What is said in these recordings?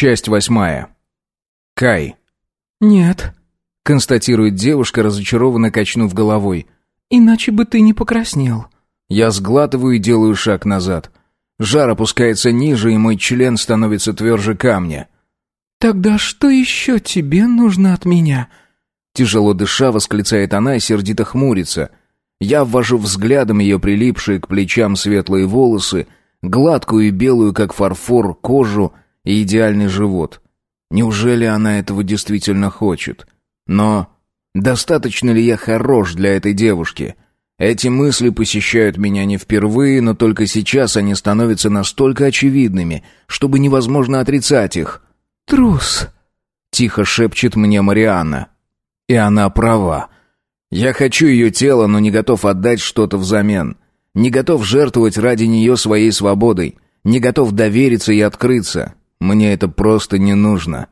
Часть восьмая. Кай. «Нет, Констатирует девушка, разочарованно качнув головой. иначе бы ты не покраснел». Я сглатываю и делаю шаг назад. Жар опускается ниже, и мой член становится тверже камня. «Тогда что еще тебе нужно от меня?» Тяжело дыша, восклицает она и сердито хмурится. Я ввожу взглядом ее прилипшие к плечам светлые волосы, гладкую и белую, как фарфор, кожу и идеальный живот. Неужели она этого действительно хочет? Но достаточно ли я хорош для этой девушки? Эти мысли посещают меня не впервые, но только сейчас они становятся настолько очевидными, чтобы невозможно отрицать их. «Трус!» — тихо шепчет мне Марианна. И она права. Я хочу ее тело, но не готов отдать что-то взамен. Не готов жертвовать ради нее своей свободой. Не готов довериться и открыться. Мне это просто не нужно.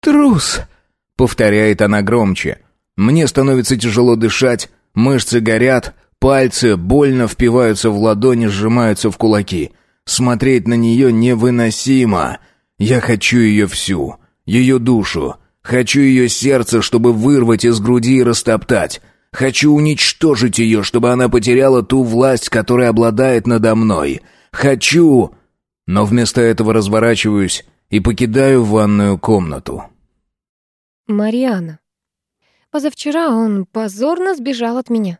«Трус!» — повторяет она громче. Мне становится тяжело дышать, мышцы горят, пальцы больно впиваются в ладони, сжимаются в кулаки. Смотреть на нее невыносимо. Я хочу ее всю, ее душу. Хочу ее сердце, чтобы вырвать из груди и растоптать. Хочу уничтожить ее, чтобы она потеряла ту власть, которая обладает надо мной. Хочу... Но вместо этого разворачиваюсь и покидаю ванную комнату. Мариана. Позавчера он позорно сбежал от меня.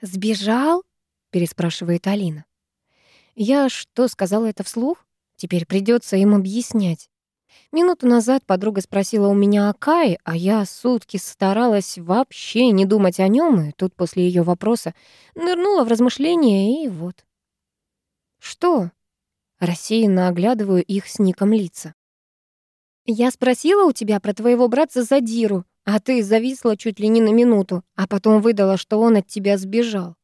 «Сбежал?» — переспрашивает Алина. Я что, сказала это вслух? Теперь придется им объяснять. Минуту назад подруга спросила у меня о Кае, а я сутки старалась вообще не думать о нем, и тут после ее вопроса нырнула в размышления, и вот. «Что?» Рассеянно оглядываю их с ником лица. «Я спросила у тебя про твоего братца Задиру, а ты зависла чуть ли не на минуту, а потом выдала, что он от тебя сбежал.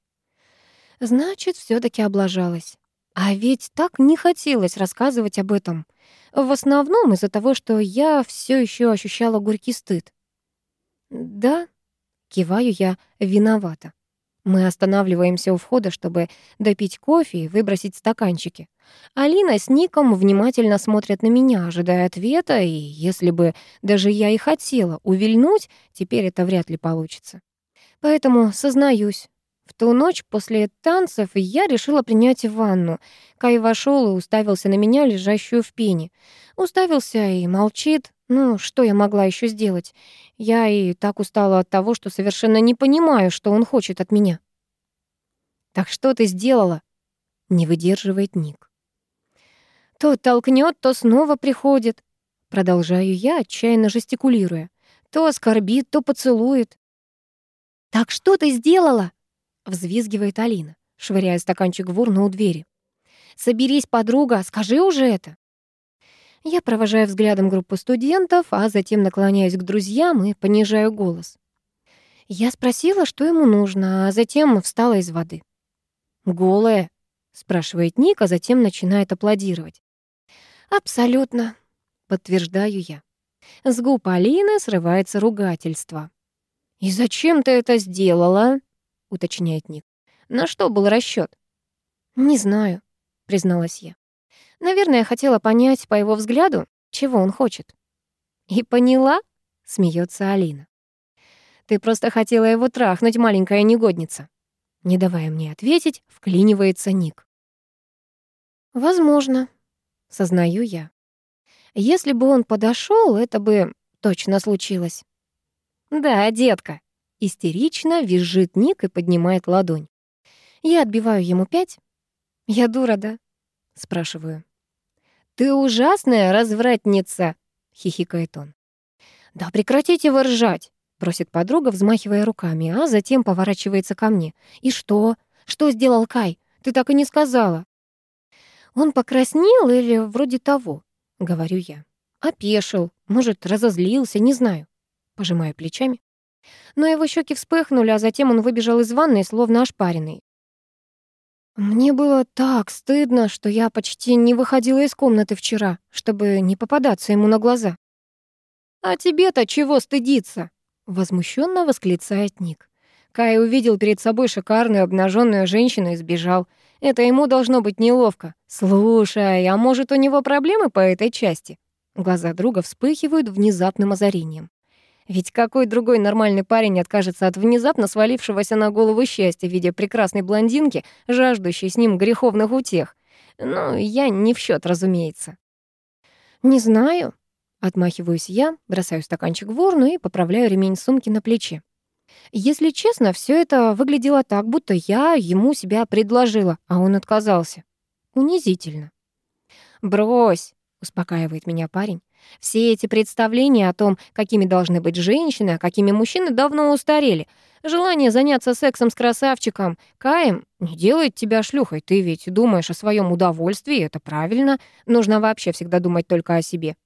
Значит, все таки облажалась. А ведь так не хотелось рассказывать об этом. В основном из-за того, что я все еще ощущала горький стыд. «Да», — киваю я, виновата. Мы останавливаемся у входа, чтобы допить кофе и выбросить стаканчики. Алина с Ником внимательно смотрят на меня, ожидая ответа, и если бы даже я и хотела увильнуть, теперь это вряд ли получится. Поэтому сознаюсь. В ту ночь после танцев я решила принять ванну. Кай вошел и уставился на меня, лежащую в пене. Уставился и молчит. Ну, что я могла еще сделать? Я и так устала от того, что совершенно не понимаю, что он хочет от меня. «Так что ты сделала?» — не выдерживает Ник. То толкнет, то снова приходит. Продолжаю я, отчаянно жестикулируя. То оскорбит, то поцелует. «Так что ты сделала?» Взвизгивает Алина, швыряя стаканчик в урну у двери. «Соберись, подруга, скажи уже это!» Я провожаю взглядом группу студентов, а затем наклоняюсь к друзьям и понижаю голос. Я спросила, что ему нужно, а затем встала из воды. «Голая?» — спрашивает Ник, а затем начинает аплодировать. «Абсолютно», — подтверждаю я. С губ Алины срывается ругательство. «И зачем ты это сделала?» — уточняет Ник. «На что был расчет? «Не знаю», — призналась я. «Наверное, хотела понять по его взгляду, чего он хочет». «И поняла?» — смеется Алина. «Ты просто хотела его трахнуть, маленькая негодница». Не давая мне ответить, вклинивается Ник. «Возможно», — сознаю я. «Если бы он подошел, это бы точно случилось». «Да, детка», Истерично визжит Ник и поднимает ладонь. Я отбиваю ему пять. «Я дура, да?» — спрашиваю. «Ты ужасная развратница!» — хихикает он. «Да прекратите вы ржать!» — просит подруга, взмахивая руками, а затем поворачивается ко мне. «И что? Что сделал Кай? Ты так и не сказала!» «Он покраснел или вроде того?» — говорю я. «Опешил, может, разозлился, не знаю». Пожимаю плечами. Но его щеки вспыхнули, а затем он выбежал из ванной, словно ошпаренный. Мне было так стыдно, что я почти не выходила из комнаты вчера, чтобы не попадаться ему на глаза. «А тебе-то чего стыдиться?» — возмущенно восклицает Ник. Кай увидел перед собой шикарную обнаженную женщину и сбежал. Это ему должно быть неловко. «Слушай, а может, у него проблемы по этой части?» — Глаза друга вспыхивают внезапным озарением. Ведь какой другой нормальный парень откажется от внезапно свалившегося на голову счастья в виде прекрасной блондинки, жаждущей с ним греховных утех? Ну, я не в счет, разумеется. «Не знаю», — отмахиваюсь я, бросаю стаканчик в урну и поправляю ремень сумки на плече. Если честно, все это выглядело так, будто я ему себя предложила, а он отказался. Унизительно. «Брось», — успокаивает меня парень. «Все эти представления о том, какими должны быть женщины, а какими мужчины, давно устарели. Желание заняться сексом с красавчиком, Каем, не делает тебя шлюхой. Ты ведь думаешь о своем удовольствии, это правильно. Нужно вообще всегда думать только о себе».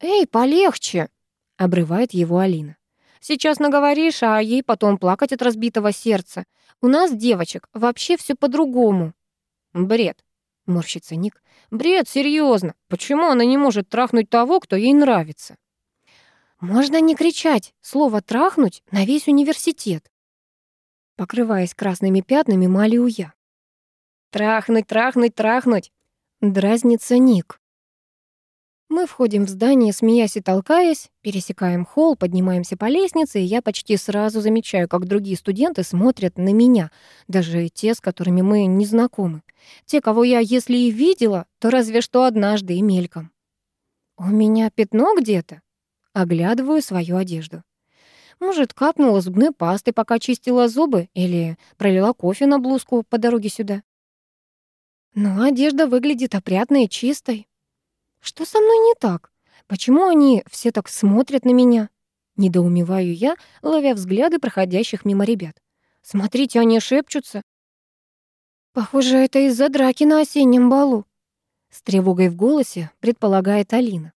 «Эй, полегче», — обрывает его Алина. Сейчас наговоришь, а ей потом плакать от разбитого сердца. У нас, девочек, вообще все по-другому». «Бред», — морщится Ник. «Бред, серьезно. Почему она не может трахнуть того, кто ей нравится?» «Можно не кричать. Слово «трахнуть» на весь университет». Покрываясь красными пятнами, молю я. «Трахнуть, трахнуть, трахнуть!» Дразнится Ник. Мы входим в здание, смеясь и толкаясь, пересекаем холл, поднимаемся по лестнице, и я почти сразу замечаю, как другие студенты смотрят на меня, даже те, с которыми мы не знакомы. Те, кого я, если и видела, то разве что однажды и мельком. «У меня пятно где-то?» Оглядываю свою одежду. Может, капнула зубной пастой, пока чистила зубы, или пролила кофе на блузку по дороге сюда. Но одежда выглядит опрятной и чистой. Что со мной не так? Почему они все так смотрят на меня? Недоумеваю я, ловя взгляды проходящих мимо ребят. Смотрите, они шепчутся. Похоже, это из-за драки на осеннем балу. С тревогой в голосе предполагает Алина.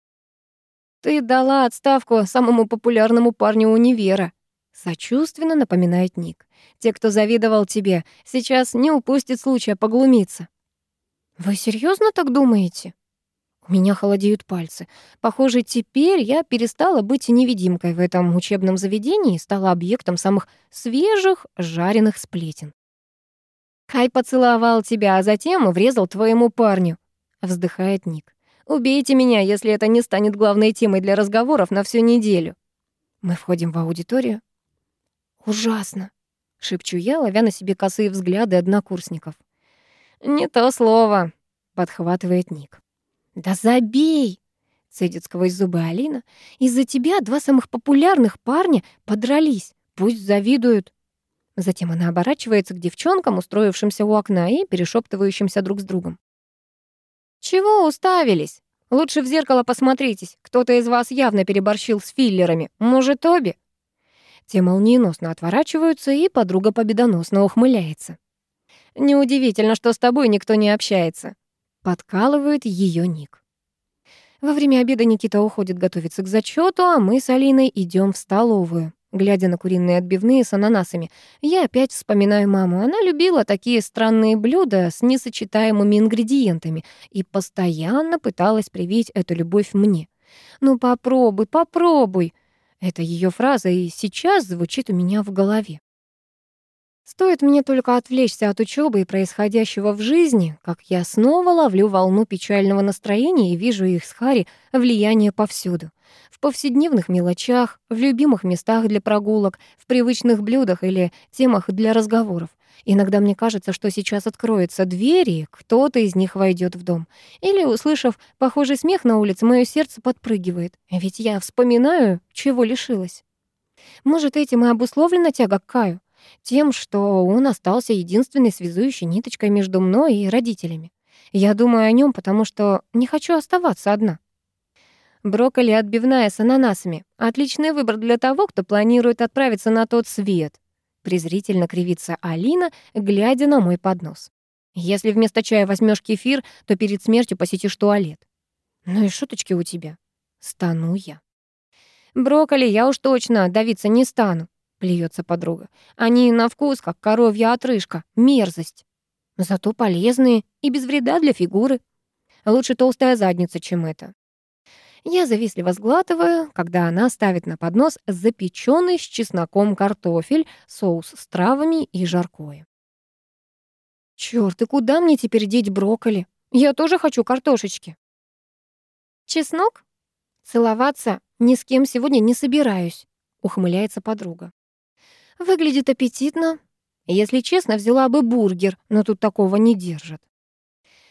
Ты дала отставку самому популярному парню универа. Сочувственно напоминает Ник. Те, кто завидовал тебе, сейчас не упустят случая поглумиться. Вы серьезно так думаете? У меня холодеют пальцы. Похоже, теперь я перестала быть невидимкой в этом учебном заведении и стала объектом самых свежих жареных сплетен. «Хай поцеловал тебя, а затем врезал твоему парню», — вздыхает Ник. «Убейте меня, если это не станет главной темой для разговоров на всю неделю». Мы входим в аудиторию. «Ужасно», — шепчу я, ловя на себе косые взгляды однокурсников. «Не то слово», — подхватывает Ник. «Да забей!» — цедит сквозь зубы Алина. «Из-за тебя два самых популярных парня подрались. Пусть завидуют». Затем она оборачивается к девчонкам, устроившимся у окна и перешептывающимся друг с другом. «Чего уставились? Лучше в зеркало посмотритесь. Кто-то из вас явно переборщил с филлерами. Может, обе?» Те молниеносно отворачиваются, и подруга победоносно ухмыляется. «Неудивительно, что с тобой никто не общается. Подкалывает ее ник. Во время обеда Никита уходит готовиться к зачету, а мы с Алиной идем в столовую. Глядя на куриные отбивные с ананасами, я опять вспоминаю маму. Она любила такие странные блюда с несочетаемыми ингредиентами и постоянно пыталась привить эту любовь мне. «Ну попробуй, попробуй!» Это ее фраза и сейчас звучит у меня в голове. Стоит мне только отвлечься от учебы и происходящего в жизни, как я снова ловлю волну печального настроения и вижу их с Хари влияние повсюду. В повседневных мелочах, в любимых местах для прогулок, в привычных блюдах или темах для разговоров. Иногда мне кажется, что сейчас откроются двери, и кто-то из них войдет в дом. Или, услышав похожий смех на улице, мое сердце подпрыгивает. Ведь я вспоминаю, чего лишилась. Может, этим и обусловлена тяга к Каю? Тем, что он остался единственной связующей ниточкой между мной и родителями. Я думаю о нем, потому что не хочу оставаться одна. Брокколи отбивная с ананасами. Отличный выбор для того, кто планирует отправиться на тот свет. Презрительно кривится Алина, глядя на мой поднос. Если вместо чая возьмешь кефир, то перед смертью посетишь туалет. Ну и шуточки у тебя. Стану я. Брокколи я уж точно давиться не стану. — плюется подруга. «Они на вкус, как коровья отрыжка. Мерзость. Зато полезные и без вреда для фигуры. Лучше толстая задница, чем это». Я завистливо сглатываю, когда она ставит на поднос запеченный с чесноком картофель, соус с травами и жаркое. Чёрт, и куда мне теперь деть брокколи? Я тоже хочу картошечки. Чеснок? «Целоваться ни с кем сегодня не собираюсь», — ухмыляется подруга. «Выглядит аппетитно. Если честно, взяла бы бургер, но тут такого не держат».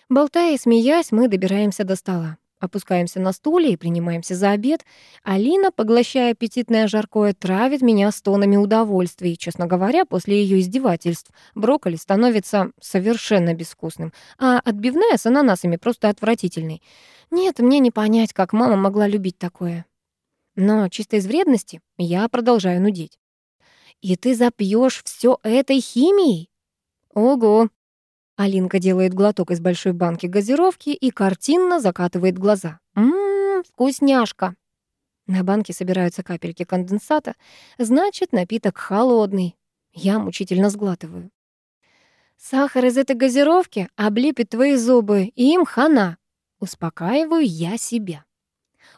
Болтая и смеясь, мы добираемся до стола. Опускаемся на стуле и принимаемся за обед. Алина, поглощая аппетитное жаркое, травит меня стонами удовольствия. И, честно говоря, после ее издевательств брокколи становится совершенно безвкусным, а отбивная с ананасами просто отвратительной. Нет, мне не понять, как мама могла любить такое. Но чисто из вредности я продолжаю нудить. «И ты запьешь все этой химией?» «Ого!» Алинка делает глоток из большой банки газировки и картинно закатывает глаза. «Ммм, вкусняшка!» На банке собираются капельки конденсата. Значит, напиток холодный. Я мучительно сглатываю. «Сахар из этой газировки облепит твои зубы, и им хана!» Успокаиваю я себя.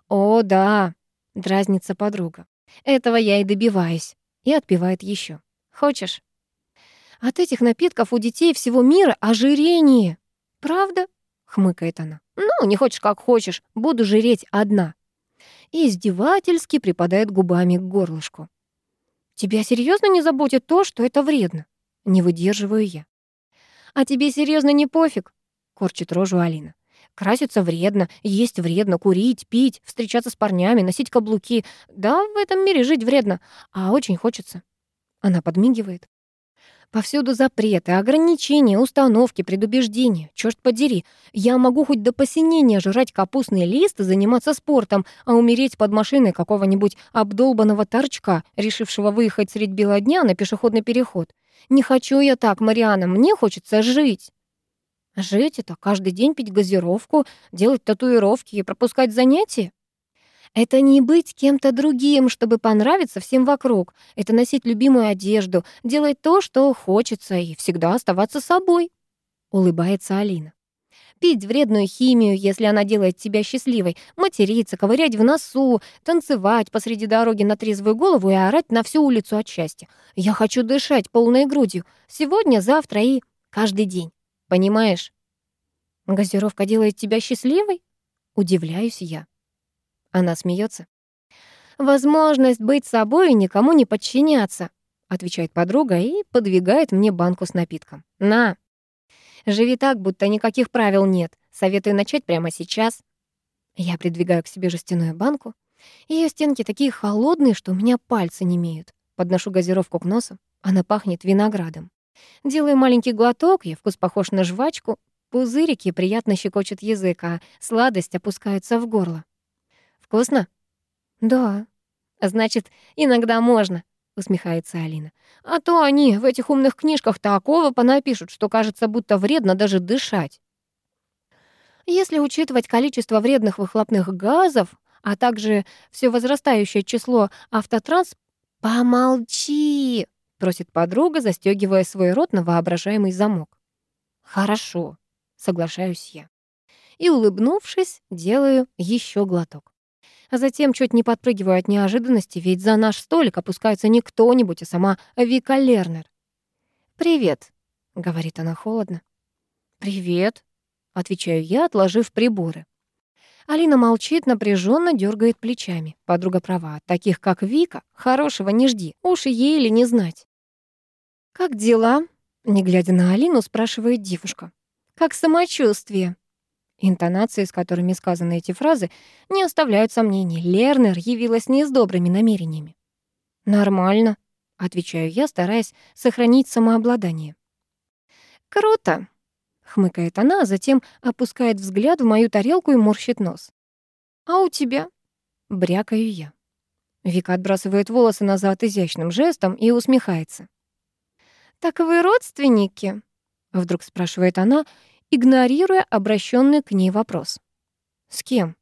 «О, да!» — дразнится подруга. «Этого я и добиваюсь». И отпивает еще. «Хочешь?» От этих напитков у детей всего мира ожирение. Правда? хмыкает она. Ну, не хочешь, как хочешь, буду жиреть одна. И издевательски припадает губами к горлышку. Тебя серьезно не заботит то, что это вредно? Не выдерживаю я. А тебе серьезно не пофиг? Корчит рожу Алина. Краситься вредно, есть вредно, курить, пить, встречаться с парнями, носить каблуки. Да, в этом мире жить вредно, а очень хочется. Она подмигивает. Повсюду запреты, ограничения, установки, предубеждения. Чёрт подери, я могу хоть до посинения жрать капустный лист и заниматься спортом, а умереть под машиной какого-нибудь обдолбанного торчка, решившего выехать средь бела дня на пешеходный переход. Не хочу я так, Мариана, мне хочется жить. Жить — это каждый день пить газировку, делать татуировки и пропускать занятия? Это не быть кем-то другим, чтобы понравиться всем вокруг. Это носить любимую одежду, делать то, что хочется, и всегда оставаться собой. Улыбается Алина. Пить вредную химию, если она делает тебя счастливой, материться, ковырять в носу, танцевать посреди дороги на трезвую голову и орать на всю улицу от счастья. Я хочу дышать полной грудью. Сегодня, завтра и каждый день. Понимаешь? Газировка делает тебя счастливой? Удивляюсь я. Она смеется. «Возможность быть собой и никому не подчиняться», отвечает подруга и подвигает мне банку с напитком. «На, живи так, будто никаких правил нет. Советую начать прямо сейчас». Я придвигаю к себе жестяную банку. Ее стенки такие холодные, что у меня пальцы не имеют. Подношу газировку к носу. Она пахнет виноградом. Делаю маленький глоток, и вкус похож на жвачку. Пузырики приятно щекочут язык, а сладость опускается в горло. Вкусно? Да. Значит, иногда можно, усмехается Алина. А то они в этих умных книжках такого понапишут, что кажется, будто вредно даже дышать. Если учитывать количество вредных выхлопных газов, а также все возрастающее число автотранс... «Помолчи!» — просит подруга, застегивая свой рот на воображаемый замок. «Хорошо», — соглашаюсь я. И, улыбнувшись, делаю еще глоток а затем чуть не подпрыгиваю от неожиданности, ведь за наш столик опускается не кто-нибудь, а сама Вика Лернер. «Привет», — говорит она холодно. «Привет», — отвечаю я, отложив приборы. Алина молчит, напряженно дергает плечами. Подруга права, таких как Вика, хорошего не жди, уж ей или не знать. «Как дела?» — не глядя на Алину, спрашивает девушка. «Как самочувствие?» Интонации, с которыми сказаны эти фразы, не оставляют сомнений. Лернер явилась не с добрыми намерениями. «Нормально», — отвечаю я, стараясь сохранить самообладание. «Круто», — хмыкает она, а затем опускает взгляд в мою тарелку и морщит нос. «А у тебя?» — брякаю я. Вика отбрасывает волосы назад изящным жестом и усмехается. «Так вы родственники?» — вдруг спрашивает она, игнорируя обращенный к ней вопрос. «С кем?»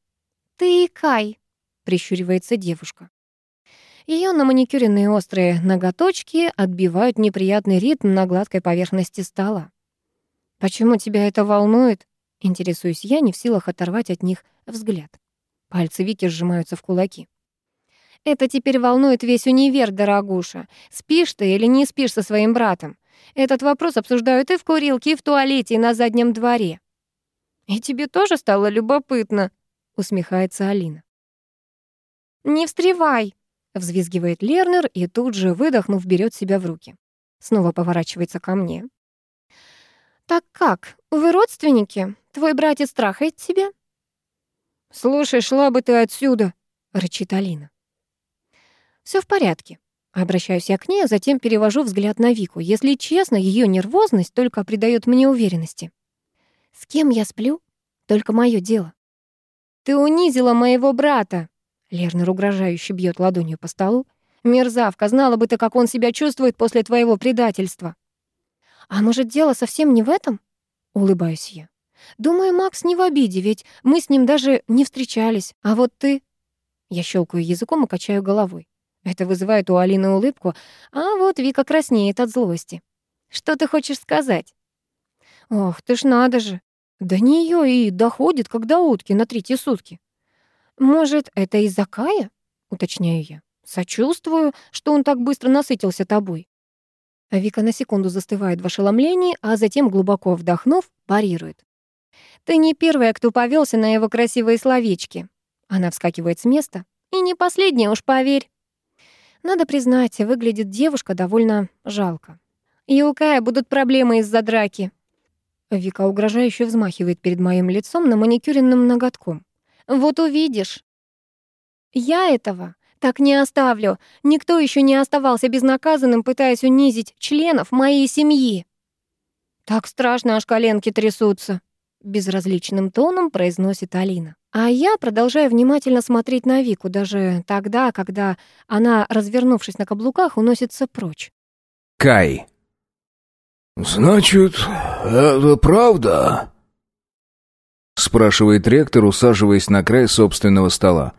«Ты и Кай», — прищуривается девушка. Ее наманикюренные острые ноготочки отбивают неприятный ритм на гладкой поверхности стола. «Почему тебя это волнует?» — интересуюсь я, не в силах оторвать от них взгляд. Пальцы Вики сжимаются в кулаки. «Это теперь волнует весь универ, дорогуша. Спишь ты или не спишь со своим братом? Этот вопрос обсуждают и в курилке, и в туалете, и на заднем дворе. «И тебе тоже стало любопытно?» — усмехается Алина. «Не встревай!» — взвизгивает Лернер и тут же, выдохнув, берет себя в руки. Снова поворачивается ко мне. «Так как, вы родственники? Твой братец трахает тебя?» «Слушай, шла бы ты отсюда!» — рычит Алина. Все в порядке. Обращаюсь я к ней, а затем перевожу взгляд на Вику. Если честно, ее нервозность только придает мне уверенности. С кем я сплю? Только мое дело. Ты унизила моего брата. Лернер угрожающе бьет ладонью по столу. Мерзавка, знала бы ты, как он себя чувствует после твоего предательства. А может, дело совсем не в этом? Улыбаюсь я. Думаю, Макс не в обиде, ведь мы с ним даже не встречались. А вот ты... Я щелкаю языком и качаю головой. Это вызывает у Алины улыбку, а вот Вика краснеет от злости. «Что ты хочешь сказать?» «Ох, ты ж надо же! До нее и доходит, до утки на третьи сутки. Может, это из-за Кая?» — уточняю я. «Сочувствую, что он так быстро насытился тобой». Вика на секунду застывает в ошеломлении, а затем, глубоко вдохнув, парирует. «Ты не первая, кто повелся на его красивые словечки». Она вскакивает с места. «И не последняя, уж поверь». Надо признать, выглядит девушка довольно жалко. И у Кая будут проблемы из-за драки. Вика угрожающе взмахивает перед моим лицом на маникюренным ноготком. Вот увидишь. Я этого так не оставлю. Никто еще не оставался безнаказанным, пытаясь унизить членов моей семьи. Так страшно, аж коленки трясутся безразличным тоном произносит Алина. А я продолжаю внимательно смотреть на Вику, даже тогда, когда она, развернувшись на каблуках, уносится прочь. Кай. «Значит, это правда?» спрашивает ректор, усаживаясь на край собственного стола.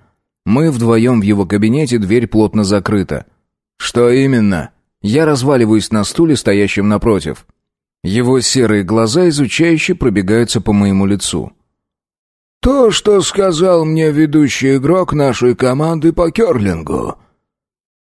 Мы вдвоем в его кабинете, дверь плотно закрыта. «Что именно?» Я разваливаюсь на стуле, стоящем напротив. Его серые глаза изучающе пробегаются по моему лицу. «То, что сказал мне ведущий игрок нашей команды по керлингу».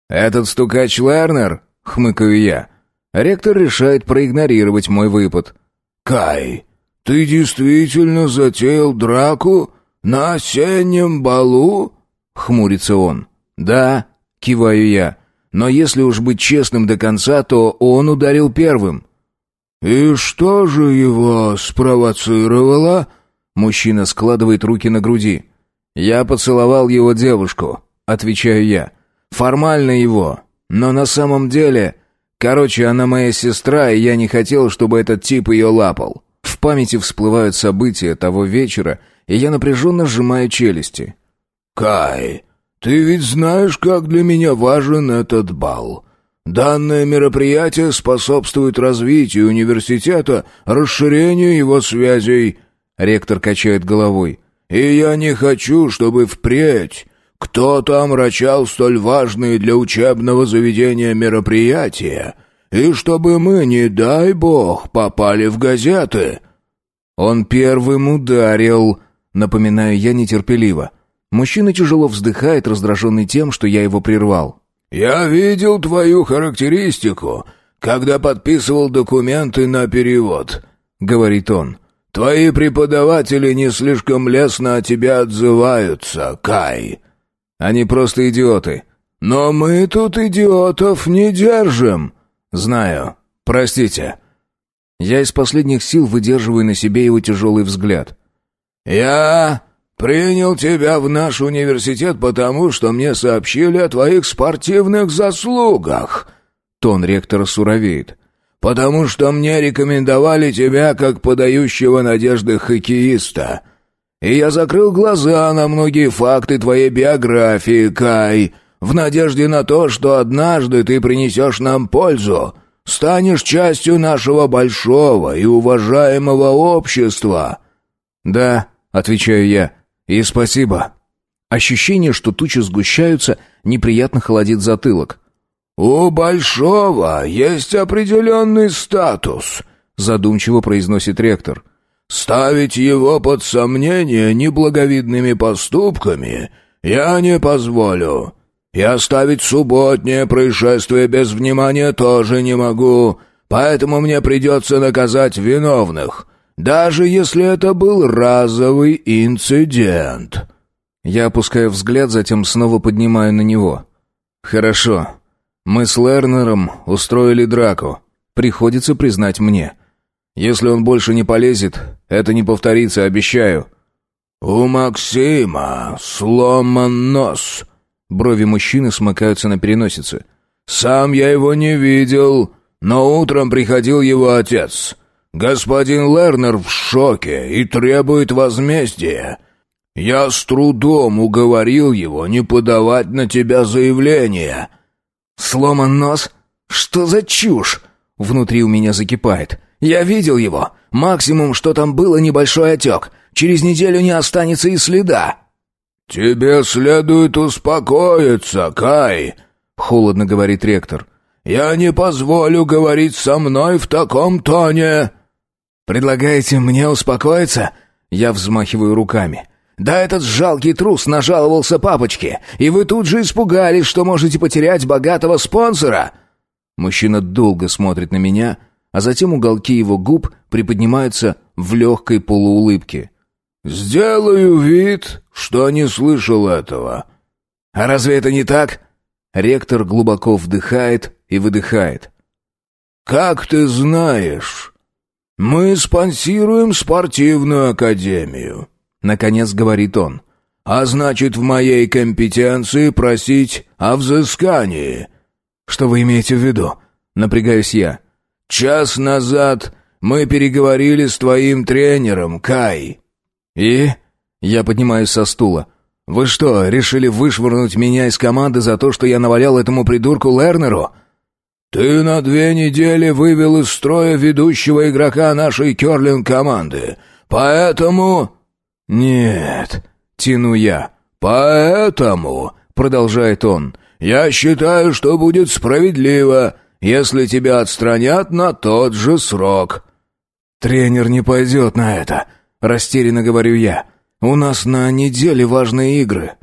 «Этот стукач Лернер?» — хмыкаю я. Ректор решает проигнорировать мой выпад. «Кай, ты действительно затеял драку на осеннем балу?» — хмурится он. «Да», — киваю я. «Но если уж быть честным до конца, то он ударил первым». «И что же его спровоцировало?» Мужчина складывает руки на груди. «Я поцеловал его девушку», — отвечаю я. «Формально его, но на самом деле...» Короче, она моя сестра, и я не хотел, чтобы этот тип ее лапал. В памяти всплывают события того вечера, и я напряженно сжимаю челюсти. «Кай, ты ведь знаешь, как для меня важен этот бал. Данное мероприятие способствует развитию университета, расширению его связей. Ректор качает головой. И я не хочу, чтобы впредь кто-то омрачал столь важные для учебного заведения мероприятия, и чтобы мы, не дай бог, попали в газеты. Он первым ударил, напоминаю я нетерпеливо. Мужчина тяжело вздыхает, раздраженный тем, что я его прервал. «Я видел твою характеристику, когда подписывал документы на перевод», — говорит он. «Твои преподаватели не слишком лестно о тебе отзываются, Кай». «Они просто идиоты». «Но мы тут идиотов не держим». «Знаю. Простите». Я из последних сил выдерживаю на себе его тяжелый взгляд. «Я Принял тебя в наш университет потому, что мне сообщили о твоих спортивных заслугах. Тон ректора суровеет. Потому что мне рекомендовали тебя как подающего надежды хоккеиста. И я закрыл глаза на многие факты твоей биографии, Кай, в надежде на то, что однажды ты принесешь нам пользу, станешь частью нашего большого и уважаемого общества. Да, отвечаю я. «И спасибо». Ощущение, что тучи сгущаются, неприятно холодит затылок. «У Большого есть определенный статус», — задумчиво произносит ректор. «Ставить его под сомнение неблаговидными поступками я не позволю. И оставить субботнее происшествие без внимания тоже не могу, поэтому мне придется наказать виновных» даже если это был разовый инцидент». Я опускаю взгляд, затем снова поднимаю на него. «Хорошо. Мы с Лернером устроили драку. Приходится признать мне. Если он больше не полезет, это не повторится, обещаю». «У Максима сломан нос». Брови мужчины смыкаются на переносице. «Сам я его не видел, но утром приходил его отец. Господин Лернер в шоке и требует возмездия. Я с трудом уговорил его не подавать на тебя заявление». «Сломан нос? Что за чушь?» Внутри у меня закипает. «Я видел его. Максимум, что там было, небольшой отек. Через неделю не останется и следа». «Тебе следует успокоиться, Кай», — холодно говорит ректор. «Я не позволю говорить со мной в таком тоне». «Предлагаете мне успокоиться?» Я взмахиваю руками. «Да этот жалкий трус нажаловался папочке, и вы тут же испугались, что можете потерять богатого спонсора!» Мужчина долго смотрит на меня, а затем уголки его губ приподнимаются в легкой полуулыбке. «Сделаю вид, что не слышал этого». «А разве это не так?» Ректор глубоко вдыхает и выдыхает. «Как ты знаешь, мы спонсируем спортивную академию», — наконец говорит он. «А значит, в моей компетенции просить о взыскании». «Что вы имеете в виду?» — напрягаюсь я. «Час назад мы переговорили с твоим тренером, Кай». «И?» Я поднимаюсь со стула. «Вы что, решили вышвырнуть меня из команды за то, что я навалял этому придурку Лернеру?» «Ты на две недели вывел из строя ведущего игрока нашей керлинг-команды, поэтому...» «Нет», — тяну я. «Поэтому», — продолжает он, — «я считаю, что будет справедливо, если тебя отстранят на тот же срок». «Тренер не пойдет на это», — растерянно говорю я. «У нас на неделе важные игры».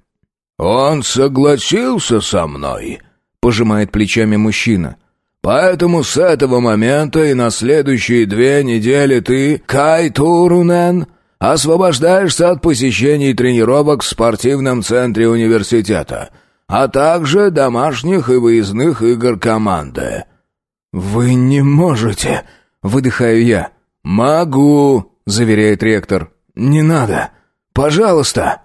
«Он согласился со мной», — пожимает плечами мужчина. «Поэтому с этого момента и на следующие две недели ты, Кай Турунен, освобождаешься от посещений тренировок в спортивном центре университета, а также домашних и выездных игр команды». «Вы не можете», — выдыхаю я. «Могу», — заверяет ректор. «Не надо. Пожалуйста».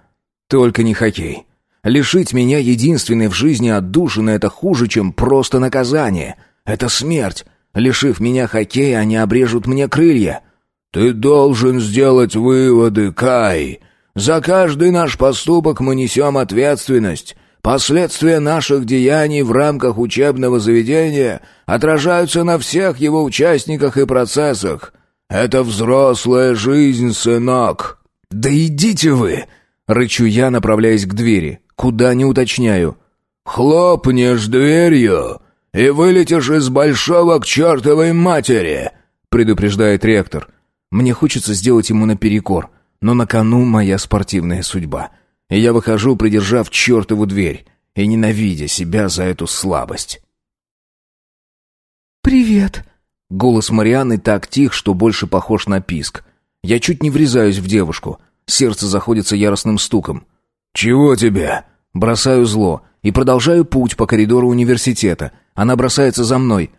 «Только не хоккей. Лишить меня единственной в жизни отдушины — это хуже, чем просто наказание. Это смерть. Лишив меня хоккея, они обрежут мне крылья». «Ты должен сделать выводы, Кай. За каждый наш поступок мы несем ответственность. Последствия наших деяний в рамках учебного заведения отражаются на всех его участниках и процессах. Это взрослая жизнь, сынок». «Да идите вы!» — рычу я, направляясь к двери. Куда не уточняю. «Хлопнешь дверью и вылетишь из большого к чертовой матери!» — предупреждает ректор. Мне хочется сделать ему наперекор, но на кону моя спортивная судьба. И я выхожу, придержав чертову дверь и ненавидя себя за эту слабость. «Привет!» Голос Марианны так тих, что больше похож на писк. Я чуть не врезаюсь в девушку. Сердце заходится яростным стуком. «Чего тебе?» Бросаю зло и продолжаю путь по коридору университета. Она бросается за мной.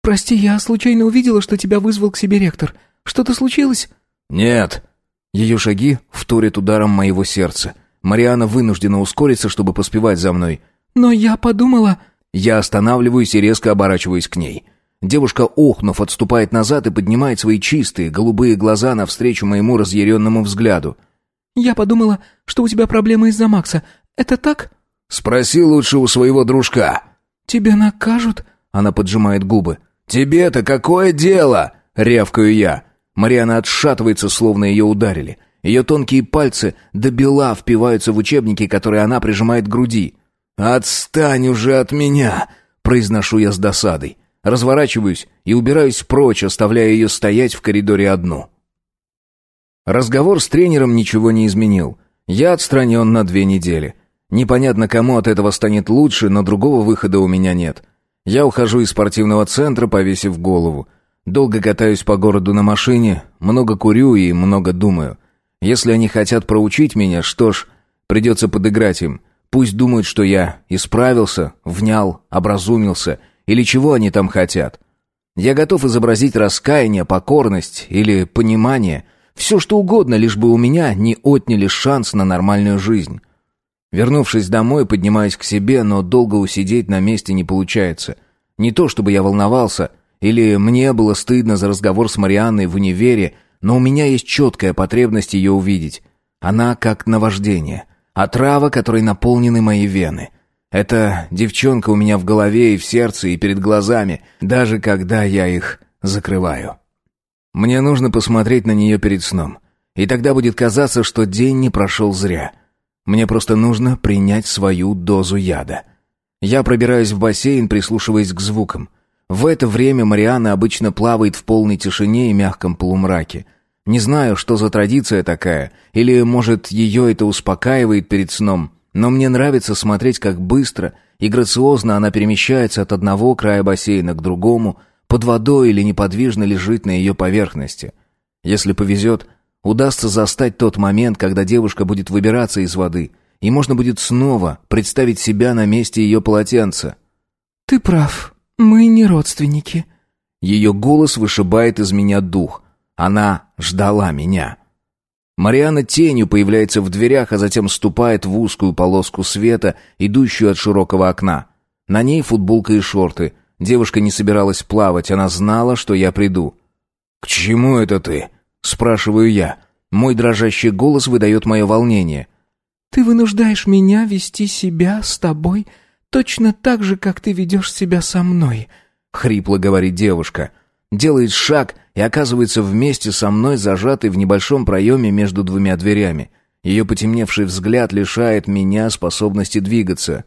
«Прости, я случайно увидела, что тебя вызвал к себе ректор. Что-то случилось?» «Нет». Ее шаги вторят ударом моего сердца. Мариана вынуждена ускориться, чтобы поспевать за мной. «Но я подумала...» Я останавливаюсь и резко оборачиваюсь к ней. Девушка, охнув, отступает назад и поднимает свои чистые, голубые глаза навстречу моему разъяренному взгляду. «Я подумала, что у тебя проблемы из-за Макса. Это так?» «Спроси лучше у своего дружка». «Тебя накажут?» Она поджимает губы. «Тебе-то какое дело?» — рявкаю я. Мариана отшатывается, словно ее ударили. Ее тонкие пальцы до бела впиваются в учебники, которые она прижимает к груди. «Отстань уже от меня!» — произношу я с досадой. Разворачиваюсь и убираюсь прочь, оставляя ее стоять в коридоре одну. Разговор с тренером ничего не изменил. Я отстранен на две недели. Непонятно, кому от этого станет лучше, но другого выхода у меня нет. Я ухожу из спортивного центра, повесив голову. Долго катаюсь по городу на машине, много курю и много думаю. Если они хотят проучить меня, что ж, Придется подыграть им. Пусть думают, что я исправился, внял, образумился, или чего они там хотят. Я готов изобразить раскаяние, покорность или понимание, все что угодно, лишь бы у меня не отняли шанс на нормальную жизнь. Вернувшись домой, поднимаюсь к себе, но долго усидеть на месте не получается. Не то чтобы я волновался, или мне было стыдно за разговор с Марианной в универе, но у меня есть четкая потребность ее увидеть. Она как наваждение — Отрава, которой наполнены мои вены. Эта девчонка у меня в голове и в сердце, и перед глазами, даже когда я их закрываю. Мне нужно посмотреть на нее перед сном. И тогда будет казаться, что день не прошел зря. Мне просто нужно принять свою дозу яда. Я пробираюсь в бассейн, прислушиваясь к звукам. В это время Мариана обычно плавает в полной тишине и мягком полумраке. Не знаю, что за традиция такая, или, может, ее это успокаивает перед сном, но мне нравится смотреть, как быстро и грациозно она перемещается от одного края бассейна к другому, под водой или неподвижно лежит на ее поверхности. Если повезет, удастся застать тот момент, когда девушка будет выбираться из воды, и можно будет снова представить себя на месте ее полотенца. «Ты прав, мы не родственники». Ее голос вышибает из меня дух. Она ждала меня. Мариана тенью появляется в дверях, а затем ступает в узкую полоску света, идущую от широкого окна. На ней футболка и шорты. Девушка не собиралась плавать, она знала, что я приду. «К чему это ты?» — спрашиваю я. Мой дрожащий голос выдает мое волнение. «Ты вынуждаешь меня вести себя с тобой точно так же, как ты ведешь себя со мной», — хрипло говорит девушка. Делает шаг и оказывается вместе со мной, зажатый в небольшом проеме между двумя дверями. Ее потемневший взгляд лишает меня способности двигаться.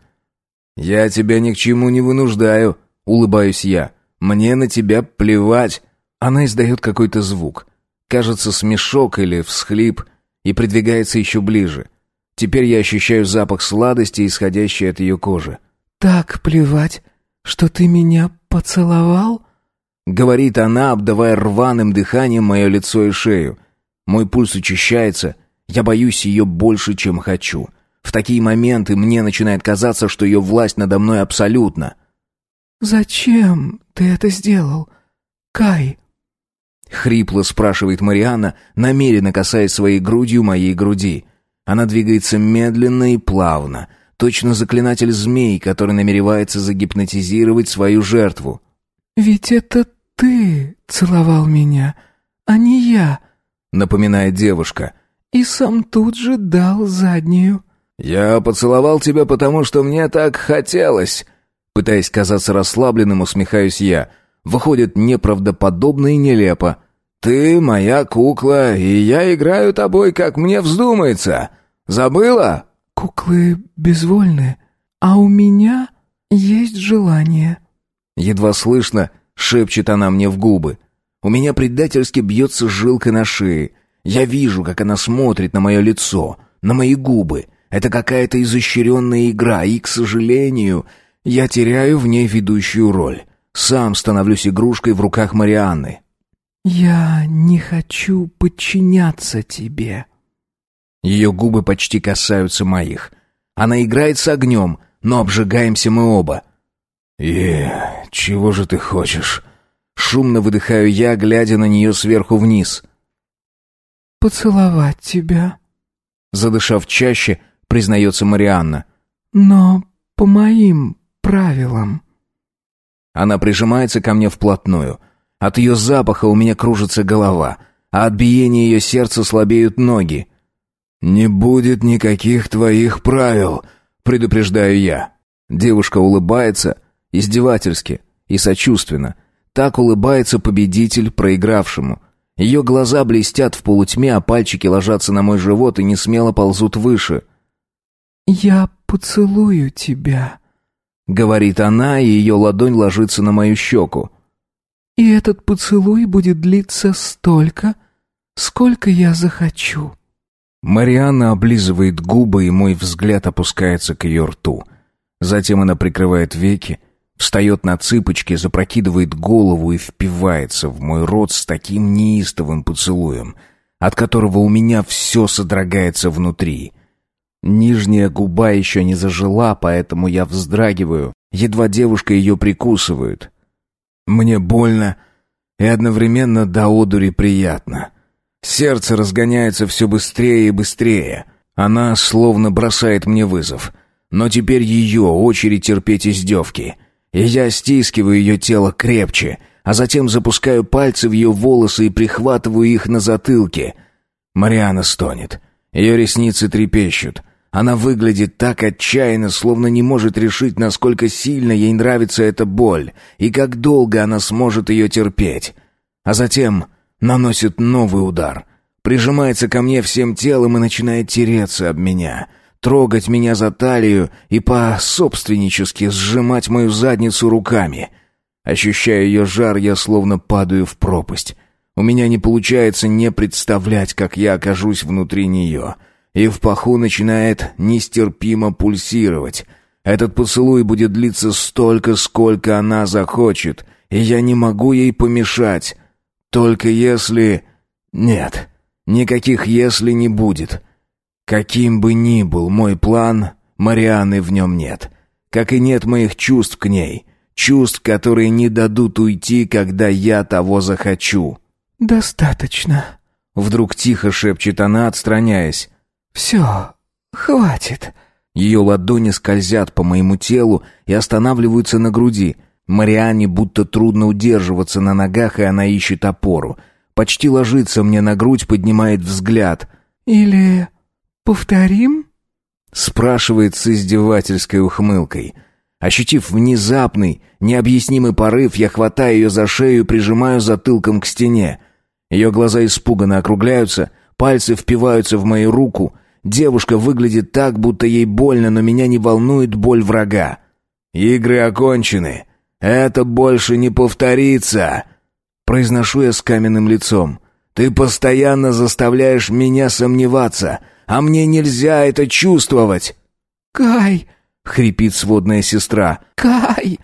«Я тебя ни к чему не вынуждаю», — улыбаюсь я. «Мне на тебя плевать». Она издает какой-то звук. Кажется, смешок или всхлип, и придвигается еще ближе. Теперь я ощущаю запах сладости, исходящий от ее кожи. «Так плевать, что ты меня поцеловал?» Говорит она, обдавая рваным дыханием мое лицо и шею. Мой пульс учащается. Я боюсь ее больше, чем хочу. В такие моменты мне начинает казаться, что ее власть надо мной абсолютна. «Зачем ты это сделал, Кай?» Хрипло спрашивает Марианна, намеренно касаясь своей грудью моей груди. Она двигается медленно и плавно, точно заклинатель змей, который намеревается загипнотизировать свою жертву. «Ведь это «Ты целовал меня, а не я», — напоминает девушка. «И сам тут же дал заднюю». «Я поцеловал тебя, потому что мне так хотелось». Пытаясь казаться расслабленным, усмехаюсь я. Выходит неправдоподобно и нелепо. «Ты моя кукла, и я играю тобой, как мне вздумается. Забыла?» «Куклы безвольны, а у меня есть желание». Едва слышно, шепчет она мне в губы. У меня предательски бьется жилка на шее. Я вижу, как она смотрит на мое лицо, на мои губы. Это какая-то изощренная игра, и, к сожалению, я теряю в ней ведущую роль. Сам становлюсь игрушкой в руках Марианны. «Я не хочу подчиняться тебе». Ее губы почти касаются моих. Она играет с огнем, но обжигаемся мы оба. «И чего же ты хочешь?» Шумно выдыхаю я, глядя на нее сверху вниз. «Поцеловать тебя», — задышав чаще, признается Марианна. «Но по моим правилам». Она прижимается ко мне вплотную. От ее запаха у меня кружится голова, а от биения ее сердца слабеют ноги. «Не будет никаких твоих правил», — предупреждаю я. Девушка улыбается, Издевательски и сочувственно. Так улыбается победитель проигравшему. Ее глаза блестят в полутьме, а пальчики ложатся на мой живот и не смело ползут выше. «Я поцелую тебя», — говорит она, и ее ладонь ложится на мою щеку. «И этот поцелуй будет длиться столько, сколько я захочу». Марианна облизывает губы, и мой взгляд опускается к ее рту. Затем она прикрывает веки, Встает на цыпочки, запрокидывает голову и впивается в мой рот с таким неистовым поцелуем, от которого у меня все содрогается внутри. Нижняя губа еще не зажила, поэтому я вздрагиваю. Едва девушка ее прикусывает. Мне больно и одновременно до одури приятно. Сердце разгоняется все быстрее и быстрее. Она словно бросает мне вызов. Но теперь ее очередь терпеть издевки. И я стискиваю ее тело крепче, а затем запускаю пальцы в ее волосы и прихватываю их на затылке. Мариана стонет. Ее ресницы трепещут. Она выглядит так отчаянно, словно не может решить, насколько сильно ей нравится эта боль и как долго она сможет ее терпеть. А затем наносит новый удар. Прижимается ко мне всем телом и начинает тереться об меня, трогать меня за талию и по-собственнически сжимать мою задницу руками. Ощущая ее жар, я словно падаю в пропасть. У меня не получается не представлять, как я окажусь внутри нее — и в паху начинает нестерпимо пульсировать. Этот поцелуй будет длиться столько, сколько она захочет, и я не могу ей помешать. Только если... Нет, никаких «если» не будет. Каким бы ни был мой план, Марианы в нем нет. Как и нет моих чувств к ней. Чувств, которые не дадут уйти, когда я того захочу. «Достаточно», — вдруг тихо шепчет она, отстраняясь. «Все, хватит». Ее ладони скользят по моему телу и останавливаются на груди. Мариане будто трудно удерживаться на ногах, и она ищет опору. Почти ложится мне на грудь, поднимает взгляд. «Или повторим?» Спрашивает с издевательской ухмылкой. Ощутив внезапный, необъяснимый порыв, я хватаю ее за шею и прижимаю затылком к стене. Ее глаза испуганно округляются, пальцы впиваются в мою руку — Девушка выглядит так, будто ей больно, но меня не волнует боль врага. «Игры окончены. Это больше не повторится!» Произношу я с каменным лицом. «Ты постоянно заставляешь меня сомневаться, а мне нельзя это чувствовать!» «Кай!» — хрипит сводная сестра. «Кай!»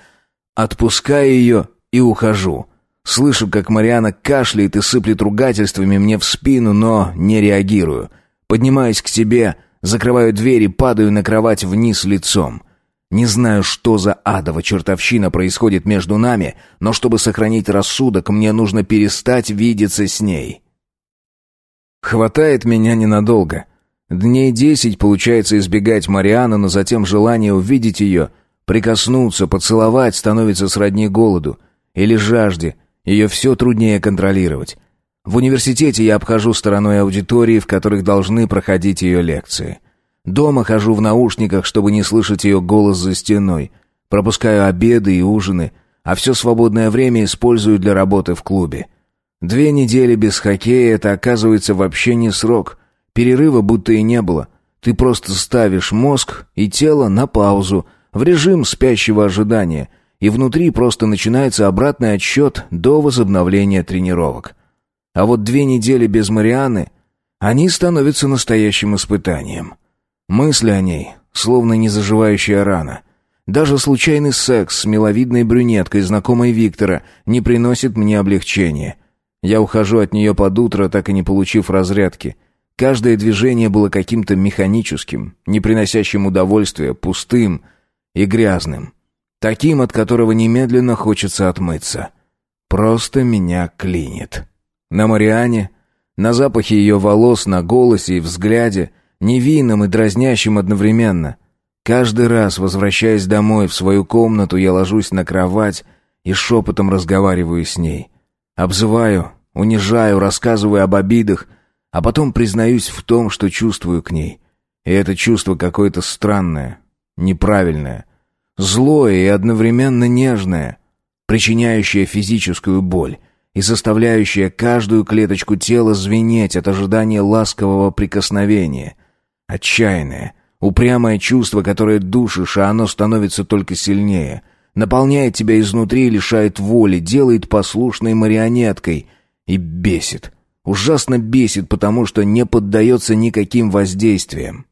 Отпускаю ее и ухожу. Слышу, как Мариана кашляет и сыплет ругательствами мне в спину, но не реагирую. Поднимаюсь к себе, закрываю дверь и падаю на кровать вниз лицом. Не знаю, что за адова чертовщина происходит между нами, но чтобы сохранить рассудок, мне нужно перестать видеться с ней. Хватает меня ненадолго. Дней десять получается избегать Марианы, но затем желание увидеть ее, прикоснуться, поцеловать становится сродни голоду или жажде. Ее все труднее контролировать. В университете я обхожу стороной аудитории, в которых должны проходить ее лекции. Дома хожу в наушниках, чтобы не слышать ее голос за стеной. Пропускаю обеды и ужины, а все свободное время использую для работы в клубе. Две недели без хоккея — это, оказывается, вообще не срок. Перерыва будто и не было. Ты просто ставишь мозг и тело на паузу, в режим спящего ожидания, и внутри просто начинается обратный отсчет до возобновления тренировок. А вот две недели без Марианы, они становятся настоящим испытанием. Мысли о ней, словно незаживающая рана. Даже случайный секс с миловидной брюнеткой, знакомой Виктора, не приносит мне облегчения. Я ухожу от нее под утро, так и не получив разрядки. Каждое движение было каким-то механическим, не приносящим удовольствия, пустым и грязным. Таким, от которого немедленно хочется отмыться. Просто меня клинит. На Мариане, на запахе ее волос, на голосе и взгляде, невинном и дразнящем одновременно. Каждый раз, возвращаясь домой в свою комнату, я ложусь на кровать и шепотом разговариваю с ней. Обзываю, унижаю, рассказываю об обидах, а потом признаюсь в том, что чувствую к ней. И это чувство какое-то странное, неправильное, злое и одновременно нежное, причиняющее физическую боль и заставляющая каждую клеточку тела звенеть от ожидания ласкового прикосновения. Отчаянное, упрямое чувство, которое душишь, а оно становится только сильнее. Наполняет тебя изнутри, лишает воли, делает послушной марионеткой и бесит. Ужасно бесит, потому что не поддается никаким воздействиям.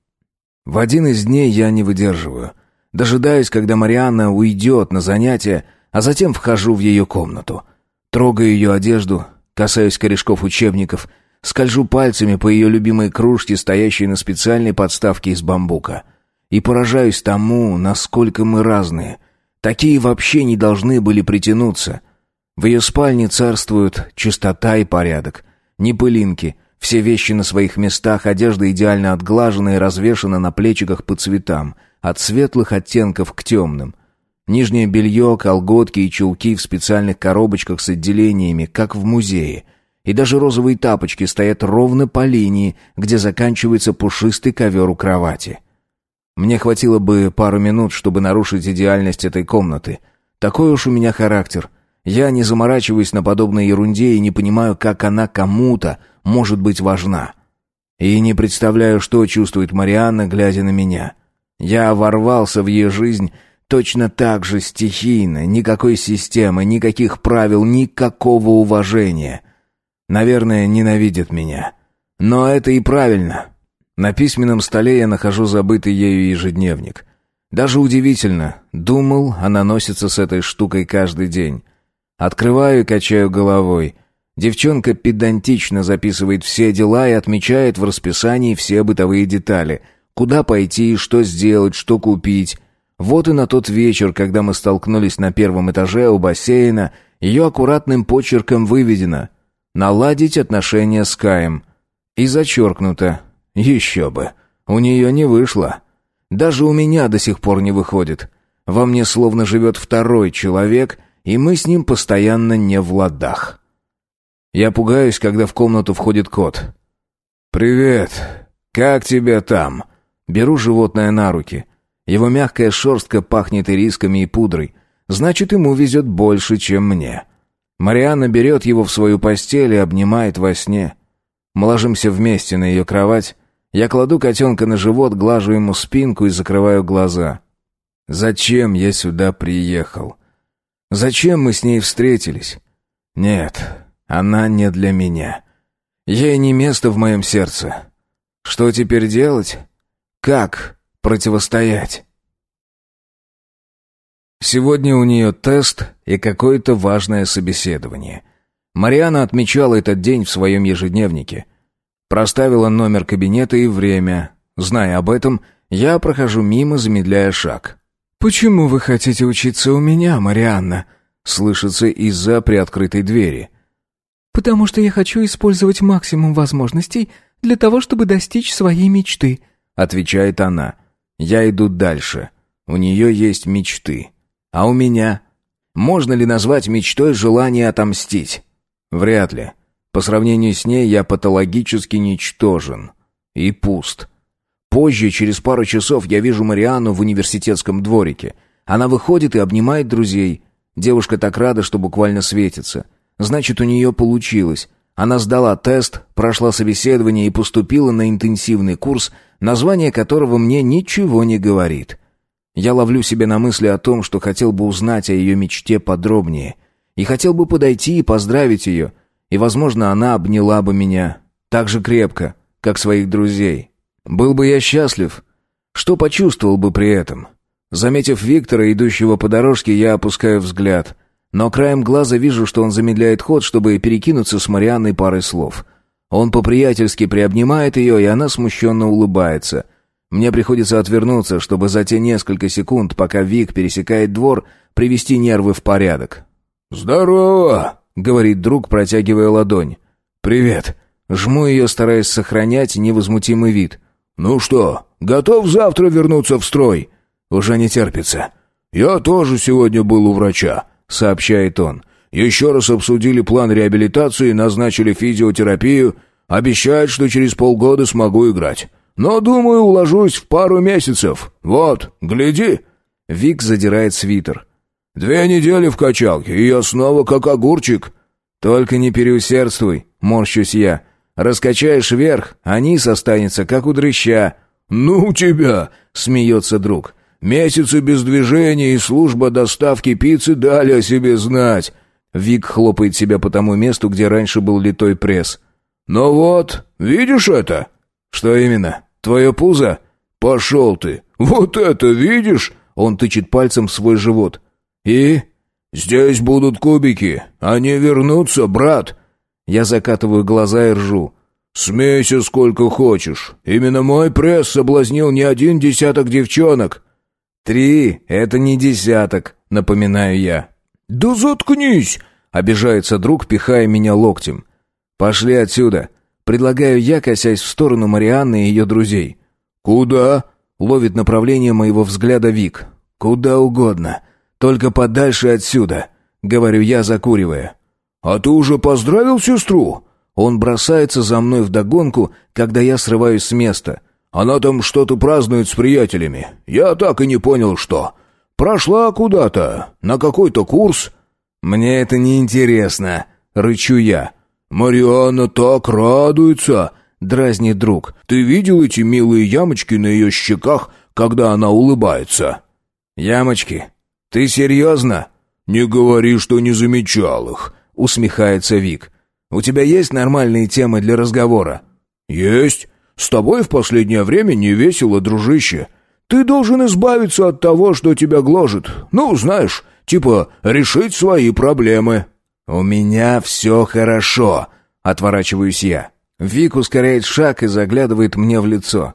В один из дней я не выдерживаю. Дожидаюсь, когда Марианна уйдет на занятия, а затем вхожу в ее комнату — Трогаю ее одежду, касаюсь корешков учебников, Скольжу пальцами по ее любимой кружке, стоящей на специальной подставке из бамбука. И поражаюсь тому, насколько мы разные. Такие вообще не должны были притянуться. В ее спальне царствуют чистота и порядок. Ни пылинки, все вещи на своих местах, одежда идеально отглажена и развешана на плечиках по цветам, от светлых оттенков к темным. Нижнее белье, колготки и чулки в специальных коробочках с отделениями, как в музее — и даже розовые тапочки стоят ровно по линии, где заканчивается пушистый ковер у кровати. Мне хватило бы пару минут, чтобы нарушить идеальность этой комнаты. Такой уж у меня характер. Я не заморачиваюсь на подобной ерунде и не понимаю, как она кому-то может быть важна. И не представляю, что чувствует Марианна, глядя на меня. Я ворвался в ее жизнь точно так же стихийно, никакой системы, никаких правил, никакого уважения — Наверное, ненавидит меня. Но это и правильно. На письменном столе я нахожу забытый ею ежедневник. Даже удивительно. Думал, она носится с этой штукой каждый день. Открываю и качаю головой. Девчонка педантично записывает все дела и отмечает в расписании все бытовые детали. Куда пойти, что сделать, что купить. Вот и на тот вечер, когда мы столкнулись на первом этаже у бассейна, ее аккуратным почерком выведено — наладить отношения с Каем. И зачеркнуто. Еще бы. У нее не вышло. Даже у меня до сих пор не выходит. Во мне словно живет второй человек, и мы с ним постоянно не в ладах. Я пугаюсь, когда в комнату входит кот. «Привет. Как тебя там?» Беру животное на руки. Его мягкая шерстка пахнет ирисками и пудрой. Значит, ему везет больше, чем мне. Марианна берет его в свою постель и обнимает во сне. Мы ложимся вместе на ее кровать. Я кладу котенка на живот, глажу ему спинку и закрываю глаза. Зачем я сюда приехал? Зачем мы с ней встретились? Нет, она не для меня. Ей не место в моем сердце. Что теперь делать? Как противостоять? Сегодня у нее тест и какое-то важное собеседование. Мариана отмечала этот день в своем ежедневнике. Проставила номер кабинета и время. Зная об этом, я прохожу мимо, замедляя шаг. «Почему вы хотите учиться у меня, Марианна?» Слышится из-за приоткрытой двери. «Потому что я хочу использовать максимум возможностей для того, чтобы достичь своей мечты», отвечает она. Я иду дальше. У нее есть мечты. А у меня? Можно ли назвать мечтой желание отомстить? Вряд ли. По сравнению с ней я патологически ничтожен. И пуст. Позже, через пару часов, я вижу Марианну в университетском дворике. Она выходит и обнимает друзей. Девушка так рада, что буквально светится. Значит, у нее получилось. Она сдала тест, прошла собеседование и поступила на интенсивный курс, название которого мне ничего не говорит. Я ловлю себя на мысли о том, что хотел бы узнать о ее мечте подробнее. И хотел бы подойти и поздравить ее. И, возможно, она обняла бы меня так же крепко, как своих друзей. Был бы я счастлив. Что почувствовал бы при этом? Заметив Виктора, идущего по дорожке, я опускаю взгляд. Но краем глаза вижу, что он замедляет ход, чтобы перекинуться с Марианной парой слов. Он по-приятельски приобнимает ее, и она смущенно улыбается. Мне приходится отвернуться, чтобы за те несколько секунд, пока Вик пересекает двор, привести нервы в порядок. «Здорово!» — говорит друг, протягивая ладонь. «Привет!» Жму ее, стараясь сохранять невозмутимый вид. «Ну что, готов завтра вернуться в строй?» «Уже не терпится». «Я тоже сегодня был у врача», — сообщает он. «Еще раз обсудили план реабилитации, назначили физиотерапию. Обещают, что через полгода смогу играть. Но, думаю, уложусь в пару месяцев. Вот, гляди». Вик задирает свитер. «Две недели в качалке, и я снова как огурчик». «Только не переусердствуй», — морщусь я. «Раскачаешь вверх, а низ останется, как у дрыща». «Ну тебя!» — смеется друг. «Месяцы без движения и служба доставки пиццы дали о себе знать». Вик хлопает себя по тому месту, где раньше был литой пресс. «Ну вот, видишь это?» «Что именно? Твое пузо?» «Пошел ты! Вот это видишь?» Он тычет пальцем в свой живот. «И?» «Здесь будут кубики. Они вернутся, брат!» Я закатываю глаза и ржу. «Смейся сколько хочешь. Именно мой пресс соблазнил не один десяток девчонок». «Три — это не десяток», — напоминаю я. «Да заткнись!» — обижается друг, пихая меня локтем. «Пошли отсюда», — предлагаю я, косясь в сторону Марианны и ее друзей. «Куда?» — ловит направление моего взгляда Вик. «Куда угодно. Только подальше отсюда», — говорю я, закуривая. «А ты уже поздравил сестру?» Он бросается за мной вдогонку, когда я срываюсь с места. «Она там что-то празднует с приятелями. Я так и не понял, что. Прошла куда-то, на какой-то курс». «Мне это не интересно», — рычу я. «Марианна так радуется», — дразнит друг. «Ты видел эти милые ямочки на ее щеках, когда она улыбается?» «Ямочки? Ты серьезно?» «Не говори, что не замечал их», — усмехается Вик. У тебя есть нормальные темы для разговора?» «Есть. С тобой в последнее время не весело, дружище. Ты должен избавиться от того, что тебя гложет. Ну, знаешь, типа решить свои проблемы». «У меня все хорошо», — отворачиваюсь я. Вик ускоряет шаг и заглядывает мне в лицо.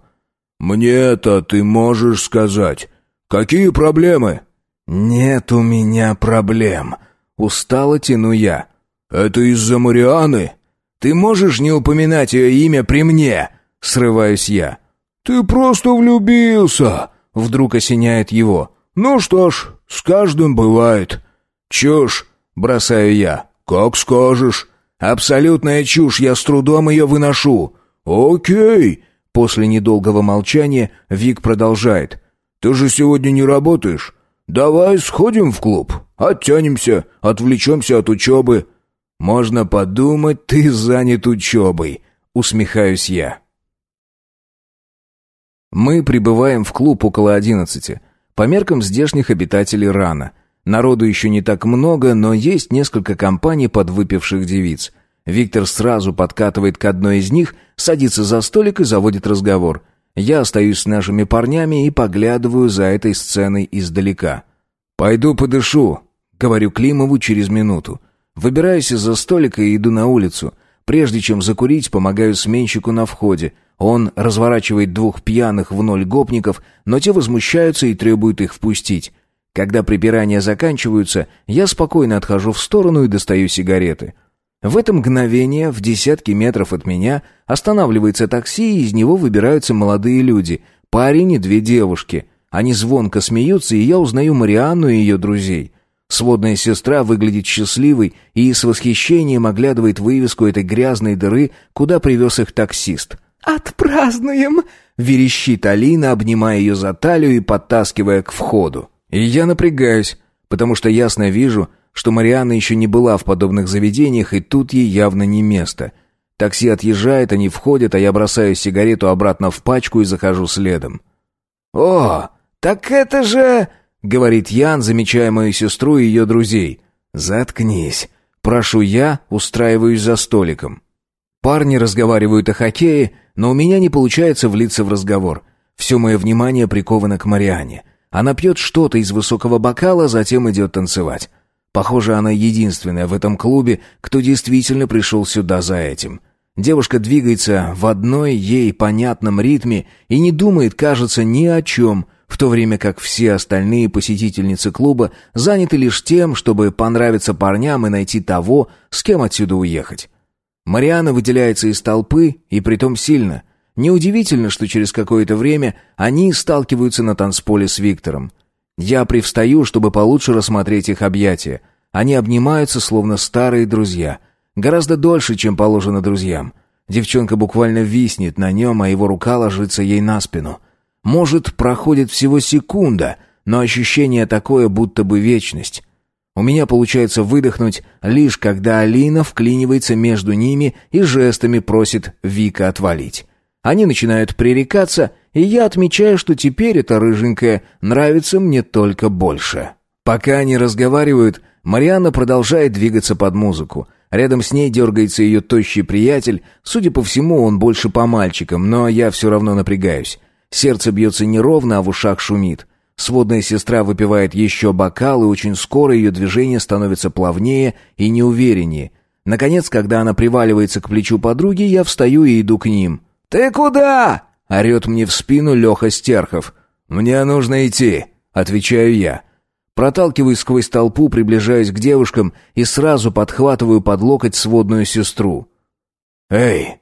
«Мне-то ты можешь сказать. Какие проблемы?» «Нет у меня проблем», — устало тяну я. «Это из-за Марианы?» «Ты можешь не упоминать ее имя при мне?» — срываюсь я. «Ты просто влюбился!» — вдруг осеняет его. «Ну что ж, с каждым бывает». «Чушь!» — бросаю я. «Как скажешь». «Абсолютная чушь, я с трудом ее выношу». «Окей». После недолгого молчания Вик продолжает. «Ты же сегодня не работаешь. Давай сходим в клуб, оттянемся, отвлечемся от учебы». «Можно подумать, ты занят учебой», — усмехаюсь я. Мы прибываем в клуб около одиннадцати. По меркам здешних обитателей рано. Народу еще не так много, но есть несколько компаний подвыпивших девиц. Виктор сразу подкатывает к одной из них, садится за столик и заводит разговор. Я остаюсь с нашими парнями и поглядываю за этой сценой издалека. «Пойду подышу», — говорю Климову через минуту. Выбираюсь из-за столика и иду на улицу. Прежде чем закурить, помогаю сменщику на входе. Он разворачивает двух пьяных в ноль гопников, но те возмущаются и требуют их впустить. Когда припирания заканчиваются, я спокойно отхожу в сторону и достаю сигареты. В это мгновение, в десятки метров от меня, останавливается такси, и из него выбираются молодые люди, парень и две девушки. Они звонко смеются, и я узнаю Марианну и ее друзей. Сводная сестра выглядит счастливой и с восхищением оглядывает вывеску этой грязной дыры, куда привез их таксист. «Отпразднуем!» — верещит Алина, обнимая ее за талию и подтаскивая к входу. И я напрягаюсь, потому что ясно вижу, что Марианна еще не была в подобных заведениях, и тут ей явно не место. Такси отъезжает, они входят, а я бросаю сигарету обратно в пачку и захожу следом. «О, так это же...» говорит Ян, замечая мою сестру и ее друзей. «Заткнись!» Прошу я, устраиваюсь за столиком. Парни разговаривают о хоккее, но у меня не получается влиться в разговор. Все мое внимание приковано к Мариане. Она пьет что-то из высокого бокала, затем идет танцевать. Похоже, она единственная в этом клубе, кто действительно пришел сюда за этим. Девушка двигается в одной ей понятном ритме и не думает, кажется, ни о чем, в то время как все остальные посетительницы клуба заняты лишь тем, чтобы понравиться парням и найти того, с кем отсюда уехать. Мариана выделяется из толпы, и притом сильно. Неудивительно, что через какое-то время они сталкиваются на танцполе с Виктором. Я привстаю, чтобы получше рассмотреть их объятия. Они обнимаются, словно старые друзья. Гораздо дольше, чем положено друзьям. Девчонка буквально виснет на нем, а его рука ложится ей на спину. Может, проходит всего секунда, но ощущение такое, будто бы вечность. У меня получается выдохнуть, лишь когда Алина вклинивается между ними и жестами просит Вика отвалить. Они начинают пререкаться, и я отмечаю, что теперь эта рыженькая нравится мне только больше. Пока они разговаривают, Марианна продолжает двигаться под музыку. Рядом с ней дергается ее тощий приятель. Судя по всему, он больше по мальчикам, но я все равно напрягаюсь. Сердце бьется неровно, а в ушах шумит. Сводная сестра выпивает еще бокал, и очень скоро ее движение становится плавнее и неувереннее. Наконец, когда она приваливается к плечу подруги, я встаю и иду к ним. «Ты куда?» — орёт мне в спину Леха Стерхов. «Мне нужно идти», — отвечаю я. Проталкиваюсь сквозь толпу, приближаюсь к девушкам и сразу подхватываю под локоть сводную сестру. «Эй,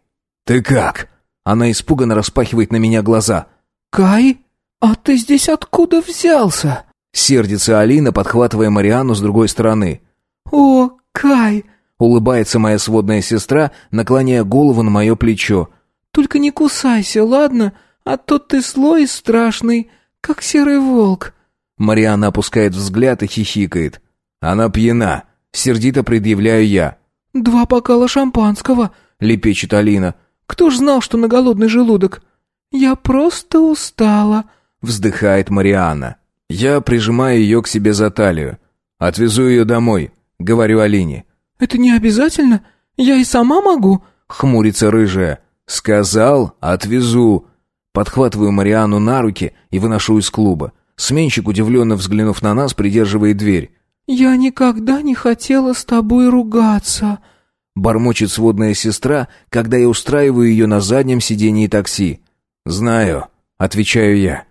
ты как?» Она испуганно распахивает на меня глаза. «Кай, а ты здесь откуда взялся?» Сердится Алина, подхватывая Марианну с другой стороны. «О, Кай!» Улыбается моя сводная сестра, наклоняя голову на мое плечо. «Только не кусайся, ладно? А то ты слой страшный, как серый волк». Марианна опускает взгляд и хихикает. Она пьяна. Сердито предъявляю я. «Два бокала шампанского», — лепечет Алина. «Кто ж знал, что на голодный желудок?» «Я просто устала», — вздыхает Марианна. Я прижимаю ее к себе за талию. «Отвезу ее домой», — говорю Алине. «Это не обязательно. Я и сама могу», — хмурится рыжая. «Сказал, отвезу». Подхватываю Марианну на руки и выношу из клуба. Сменщик, удивленно взглянув на нас, придерживает дверь. «Я никогда не хотела с тобой ругаться», — бормочет сводная сестра, когда я устраиваю ее на заднем сидении такси. «Знаю», — отвечаю я.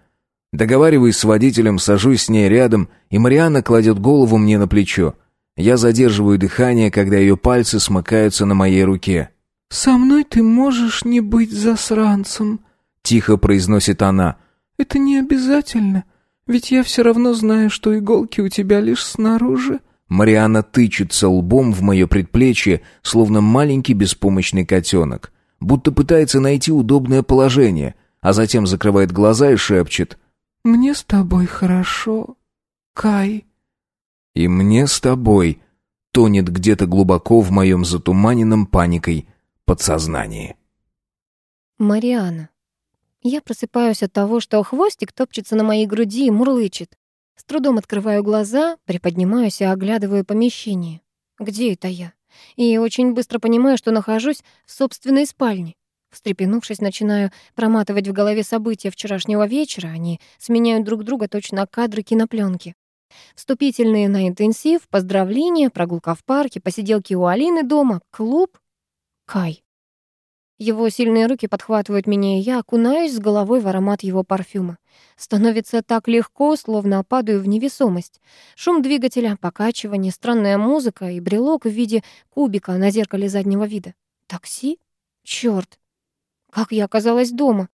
Договариваюсь с водителем, сажусь с ней рядом, и Марианна кладет голову мне на плечо. Я задерживаю дыхание, когда ее пальцы смыкаются на моей руке. «Со мной ты можешь не быть засранцем», — тихо произносит она. «Это не обязательно. Ведь я все равно знаю, что иголки у тебя лишь снаружи». Марианна тычется лбом в мое предплечье, словно маленький беспомощный котенок. Будто пытается найти удобное положение, а затем закрывает глаза и шепчет. «Мне с тобой хорошо, Кай». «И мне с тобой», тонет где-то глубоко в моем затуманенном паникой подсознании. Мариана. Я просыпаюсь от того, что хвостик топчется на моей груди и мурлычет. С трудом открываю глаза, приподнимаюсь и оглядываю помещение. Где это я? И очень быстро понимаю, что нахожусь в собственной спальне. Встрепенувшись, начинаю проматывать в голове события вчерашнего вечера. Они сменяют друг друга точно кадры кинопленки. Вступительные на интенсив, поздравления, прогулка в парке, посиделки у Алины дома, клуб. Кай. Его сильные руки подхватывают меня, и я окунаюсь с головой в аромат его парфюма. Становится так легко, словно падаю в невесомость. Шум двигателя, покачивание, странная музыка и брелок в виде кубика на зеркале заднего вида. Такси? Чёрт! Как я оказалась дома?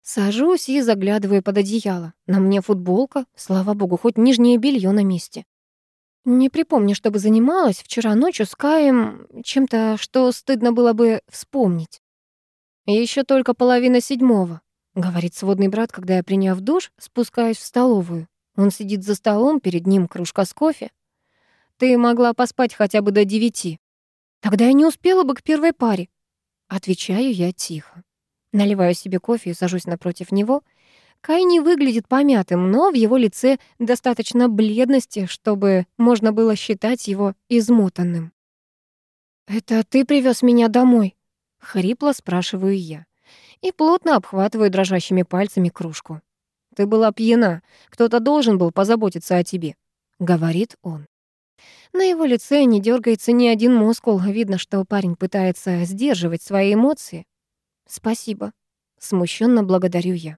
Сажусь и заглядываю под одеяло. На мне футболка, слава богу, хоть нижнее белье на месте. Не припомню, чтобы занималась вчера ночью с Каем чем-то, что стыдно было бы вспомнить. Еще только половина седьмого, говорит сводный брат, когда я, приняв душ, спускаюсь в столовую. Он сидит за столом, перед ним кружка с кофе. Ты могла поспать хотя бы до девяти. Тогда я не успела бы к первой паре. Отвечаю я тихо. Наливаю себе кофе и сажусь напротив него — Кай не выглядит помятым, но в его лице достаточно бледности, чтобы можно было считать его измотанным. «Это ты привез меня домой?» — хрипло спрашиваю я. И плотно обхватываю дрожащими пальцами кружку. «Ты была пьяна. Кто-то должен был позаботиться о тебе», — говорит он. На его лице не дергается ни один мускул. Видно, что парень пытается сдерживать свои эмоции. «Спасибо», — смущенно благодарю я.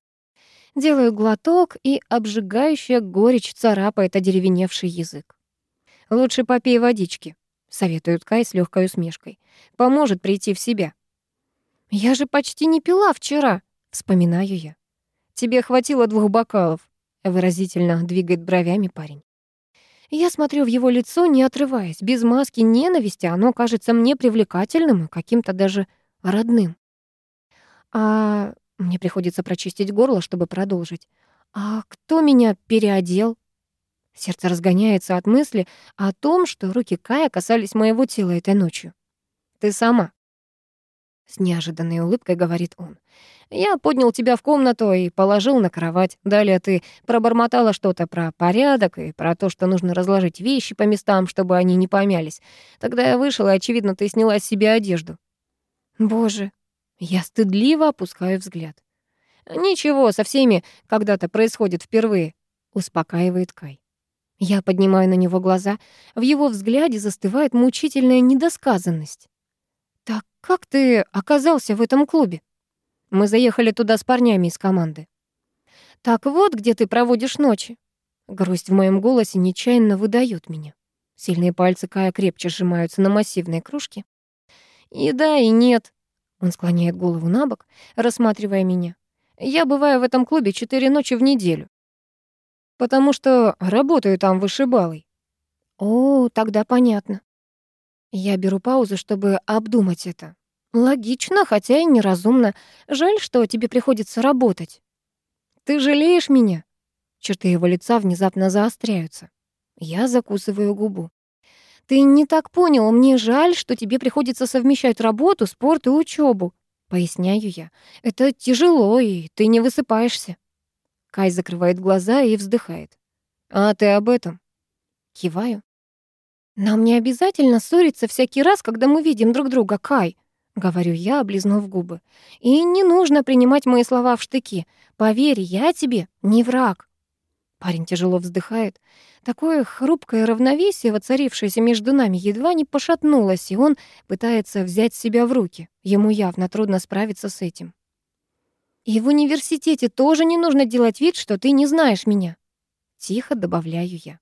Делаю глоток, и обжигающая горечь царапает одеревеневший язык. «Лучше попей водички», — советует Кай с легкой усмешкой. «Поможет прийти в себя». «Я же почти не пила вчера», — вспоминаю я. «Тебе хватило двух бокалов», — выразительно двигает бровями парень. Я смотрю в его лицо, не отрываясь. Без маски ненависти оно кажется мне привлекательным и каким-то даже родным. «А мне приходится прочистить горло, чтобы продолжить. «А кто меня переодел?» Сердце разгоняется от мысли о том, что руки Кая касались моего тела этой ночью. «Ты сама», — с неожиданной улыбкой говорит он. «Я поднял тебя в комнату и положил на кровать. Далее ты пробормотала что-то про порядок и про то, что нужно разложить вещи по местам, чтобы они не помялись. Тогда я вышла, и, очевидно, ты сняла с себя одежду». «Боже, я стыдливо опускаю взгляд. «Ничего, со всеми когда-то происходит впервые», — успокаивает Кай. Я поднимаю на него глаза. В его взгляде застывает мучительная недосказанность. «Так как ты оказался в этом клубе?» Мы заехали туда с парнями из команды. «Так вот, где ты проводишь ночи». Грусть в моем голосе нечаянно выдает меня. Сильные пальцы Кая крепче сжимаются на массивной кружке. «И да, и нет». Он склоняет голову на бок, рассматривая меня. «Я бываю в этом клубе четыре ночи в неделю потому что работаю там вышибалой». «О, тогда понятно». Я беру паузу, чтобы обдумать это. Логично, хотя и неразумно. Жаль, что тебе приходится работать. Ты жалеешь меня? Черты его лица внезапно заостряются. Я закусываю губу. Ты не так понял, мне жаль, что тебе приходится совмещать работу, спорт и учебу. Поясняю я. Это тяжело, и ты не высыпаешься. Кай закрывает глаза и вздыхает. «А ты об этом?» Киваю. «Нам не обязательно ссориться всякий раз, когда мы видим друг друга, Кай», — говорю я, облизнув губы. «И не нужно принимать мои слова в штыки. Поверь, я тебе не враг». Парень тяжело вздыхает. Такое хрупкое равновесие, воцарившееся между нами, едва не пошатнулось, и он пытается взять себя в руки. Ему явно трудно справиться с этим. И в университете тоже не нужно делать вид, что ты не знаешь меня. Тихо добавляю я.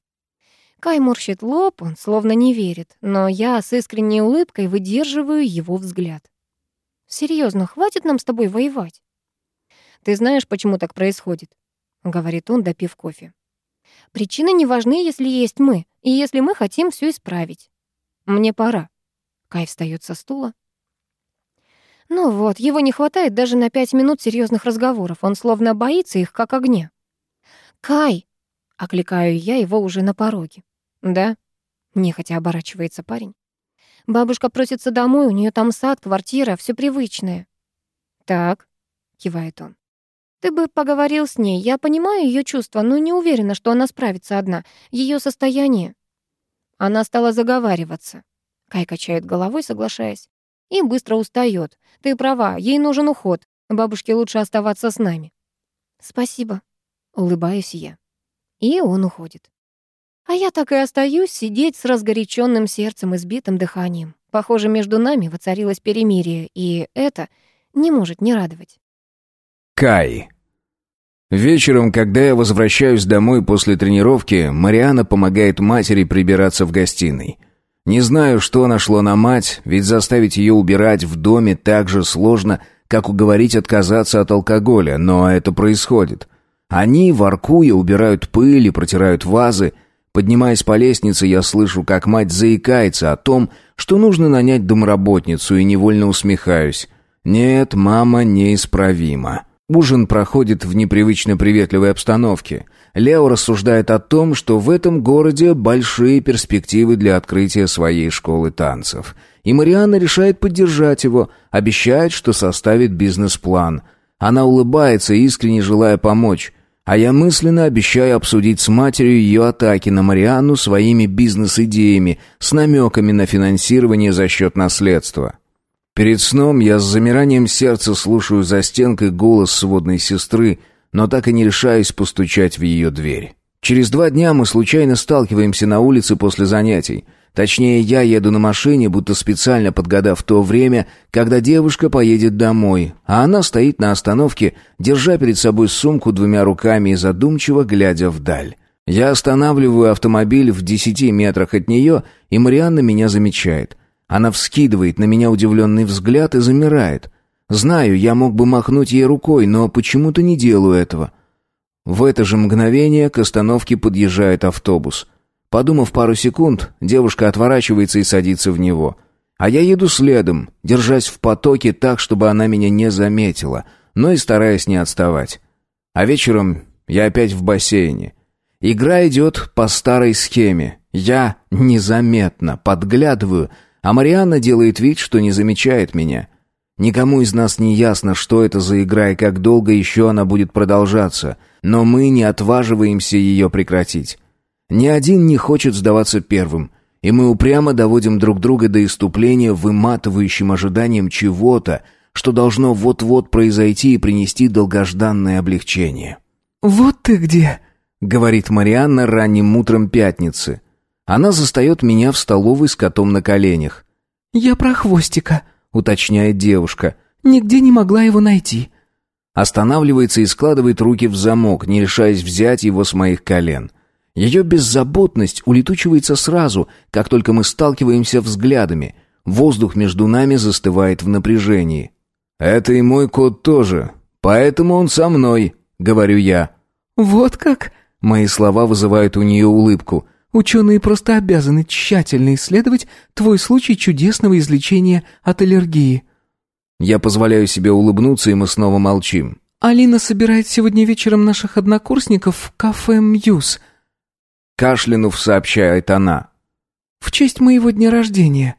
Кай морщит лоб, он словно не верит, но я с искренней улыбкой выдерживаю его взгляд. Серьезно, хватит нам с тобой воевать? Ты знаешь, почему так происходит? Говорит он, допив кофе. Причины не важны, если есть мы, и если мы хотим все исправить. Мне пора. Кай встает со стула. Ну вот, его не хватает даже на пять минут серьезных разговоров. Он словно боится их, как огня. «Кай!» — окликаю я его уже на пороге. «Да?» — нехотя оборачивается парень. «Бабушка просится домой, у нее там сад, квартира, все привычное». «Так», — кивает он. «Ты бы поговорил с ней. Я понимаю ее чувства, но не уверена, что она справится одна. Ее состояние...» Она стала заговариваться. Кай качает головой, соглашаясь и быстро устает. Ты права, ей нужен уход. Бабушке лучше оставаться с нами. Спасибо, улыбаюсь я. И он уходит. А я так и остаюсь сидеть с разгоряченным сердцем и сбитым дыханием. Похоже, между нами воцарилось перемирие, и это не может не радовать. Кай. Вечером, когда я возвращаюсь домой после тренировки, Мариана помогает матери прибираться в гостиной. Не знаю, что нашло на мать, ведь заставить ее убирать в доме так же сложно, как уговорить отказаться от алкоголя, но это происходит. Они, воркуя, убирают пыль и протирают вазы. Поднимаясь по лестнице, я слышу, как мать заикается о том, что нужно нанять домработницу, и невольно усмехаюсь. Нет, мама неисправима. Ужин проходит в непривычно приветливой обстановке. Лео рассуждает о том, что в этом городе большие перспективы для открытия своей школы танцев. И Марианна решает поддержать его, обещает, что составит бизнес-план. Она улыбается, искренне желая помочь. А я мысленно обещаю обсудить с матерью ее атаки на Марианну своими бизнес-идеями с намеками на финансирование за счет наследства. Перед сном я с замиранием сердца слушаю за стенкой голос сводной сестры, но так и не решаюсь постучать в ее дверь. Через два дня мы случайно сталкиваемся на улице после занятий. Точнее, я еду на машине, будто специально подгадав то время, когда девушка поедет домой, а она стоит на остановке, держа перед собой сумку двумя руками и задумчиво глядя вдаль. Я останавливаю автомобиль в десяти метрах от нее, и Марианна меня замечает — она вскидывает на меня удивленный взгляд и замирает. Знаю, я мог бы махнуть ей рукой, но почему-то не делаю этого. В это же мгновение к остановке подъезжает автобус. Подумав пару секунд, девушка отворачивается и садится в него. А я еду следом, держась в потоке так, чтобы она меня не заметила, но и стараясь не отставать. А вечером я опять в бассейне. Игра идет по старой схеме. Я незаметно подглядываю, а Марианна делает вид, что не замечает меня. Никому из нас не ясно, что это за игра и как долго еще она будет продолжаться, но мы не отваживаемся ее прекратить. Ни один не хочет сдаваться первым, и мы упрямо доводим друг друга до иступления выматывающим ожиданием чего-то, что должно вот-вот произойти и принести долгожданное облегчение. «Вот ты где!» говорит Марианна ранним утром пятницы. Она застает меня в столовой с котом на коленях. «Я про хвостика», — уточняет девушка. «Нигде не могла его найти». Останавливается и складывает руки в замок, не решаясь взять его с моих колен. Ее беззаботность улетучивается сразу, как только мы сталкиваемся взглядами. Воздух между нами застывает в напряжении. «Это и мой кот тоже, поэтому он со мной», — говорю я. «Вот как?» — мои слова вызывают у нее улыбку. «Ученые просто обязаны тщательно исследовать твой случай чудесного излечения от аллергии». Я позволяю себе улыбнуться, и мы снова молчим. «Алина собирает сегодня вечером наших однокурсников в кафе «Мьюз». Кашлянув, сообщает она. «В честь моего дня рождения».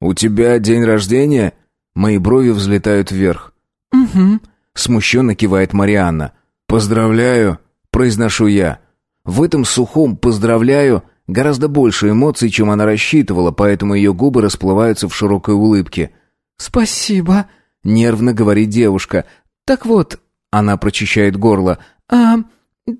«У тебя день рождения?» Мои брови взлетают вверх. «Угу», — смущенно кивает Марианна. «Поздравляю», — произношу я. В этом сухом «поздравляю» гораздо больше эмоций, чем она рассчитывала, поэтому ее губы расплываются в широкой улыбке. «Спасибо», — нервно говорит девушка. «Так вот», — она прочищает горло, «а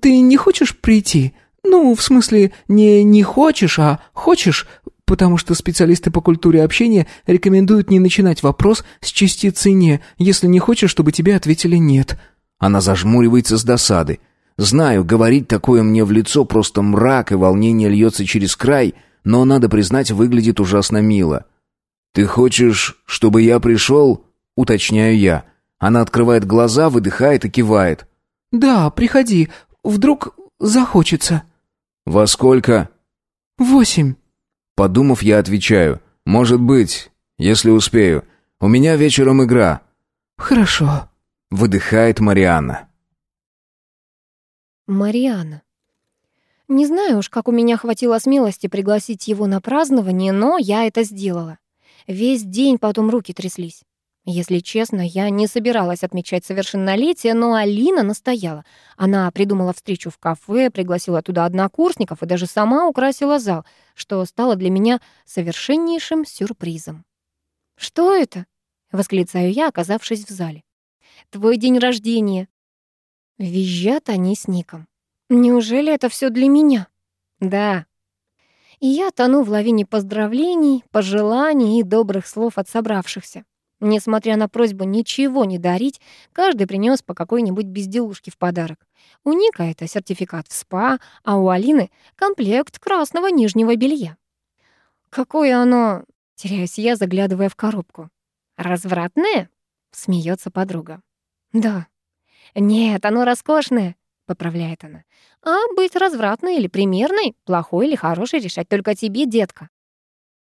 ты не хочешь прийти? Ну, в смысле, не не хочешь, а хочешь, потому что специалисты по культуре общения рекомендуют не начинать вопрос с частицы «не», если не хочешь, чтобы тебе ответили «нет». Она зажмуривается с досады. Знаю, говорить такое мне в лицо просто мрак, и волнение льется через край, но, надо признать, выглядит ужасно мило. «Ты хочешь, чтобы я пришел?» — уточняю я. Она открывает глаза, выдыхает и кивает. «Да, приходи. Вдруг захочется». «Во сколько?» «Восемь». Подумав, я отвечаю. «Может быть, если успею. У меня вечером игра». «Хорошо», — выдыхает Марианна. Мариана. Не знаю уж, как у меня хватило смелости пригласить его на празднование, но я это сделала. Весь день потом руки тряслись. Если честно, я не собиралась отмечать совершеннолетие, но Алина настояла. Она придумала встречу в кафе, пригласила туда однокурсников и даже сама украсила зал, что стало для меня совершеннейшим сюрпризом. «Что это?» — восклицаю я, оказавшись в зале. «Твой день рождения». Визжат они с Ником. «Неужели это все для меня?» «Да», и я тону в лавине поздравлений, пожеланий и добрых слов от собравшихся. Несмотря на просьбу ничего не дарить, каждый принес по какой-нибудь безделушке в подарок. У Ника это сертификат в СПА, а у Алины — комплект красного нижнего белья. «Какое оно...» — теряюсь я, заглядывая в коробку. «Развратное?» — смеется подруга. «Да». «Нет, оно роскошное», — поправляет она. «А быть развратной или примерной, плохой или хорошей решать только тебе, детка».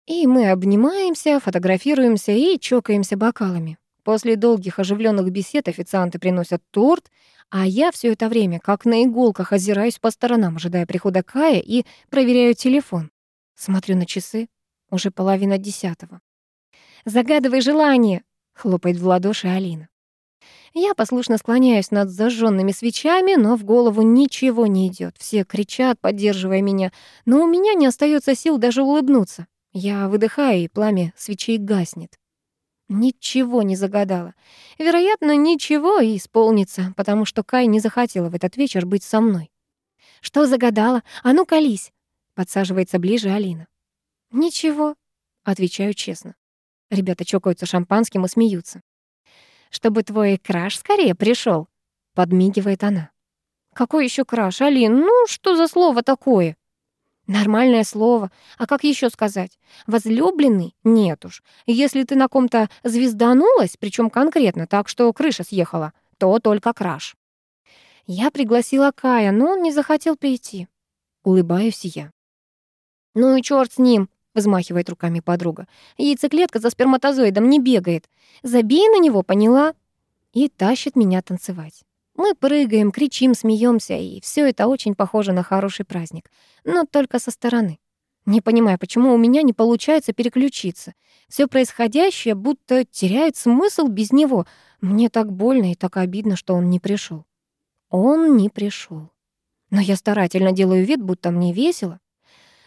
И мы обнимаемся, фотографируемся и чокаемся бокалами. После долгих оживленных бесед официанты приносят торт, а я все это время, как на иголках, озираюсь по сторонам, ожидая прихода Кая и проверяю телефон. Смотрю на часы, уже половина десятого. «Загадывай желание!» — хлопает в ладоши Алина. Я послушно склоняюсь над зажженными свечами, но в голову ничего не идет. Все кричат, поддерживая меня, но у меня не остается сил даже улыбнуться. Я выдыхаю, и пламя свечей гаснет. Ничего не загадала. Вероятно, ничего и исполнится, потому что Кай не захотела в этот вечер быть со мной. «Что загадала? А ну, колись!» Подсаживается ближе Алина. «Ничего», — отвечаю честно. Ребята чокаются шампанским и смеются чтобы твой краш скорее пришел, подмигивает она. Какой еще краш, Алин? Ну, что за слово такое? Нормальное слово. А как еще сказать? Возлюбленный? Нет уж. Если ты на ком-то звезданулась, причем конкретно, так что крыша съехала, то только краш. Я пригласила Кая, но он не захотел прийти. Улыбаюсь я. Ну и черт с ним, взмахивает руками подруга. Яйцеклетка за сперматозоидом не бегает. Забей на него, поняла? И тащит меня танцевать. Мы прыгаем, кричим, смеемся, и все это очень похоже на хороший праздник, но только со стороны. Не понимаю, почему у меня не получается переключиться. Все происходящее будто теряет смысл без него. Мне так больно и так обидно, что он не пришел. Он не пришел. Но я старательно делаю вид, будто мне весело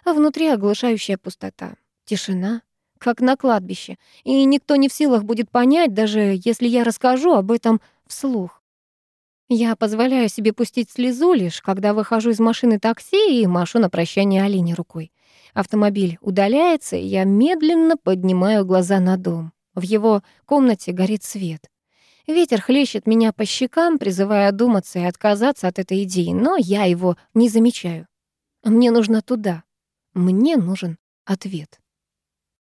а внутри оглушающая пустота, тишина, как на кладбище, и никто не в силах будет понять, даже если я расскажу об этом вслух. Я позволяю себе пустить слезу лишь, когда выхожу из машины такси и машу на прощание Алине рукой. Автомобиль удаляется, и я медленно поднимаю глаза на дом. В его комнате горит свет. Ветер хлещет меня по щекам, призывая одуматься и отказаться от этой идеи, но я его не замечаю. Мне нужно туда. Мне нужен ответ.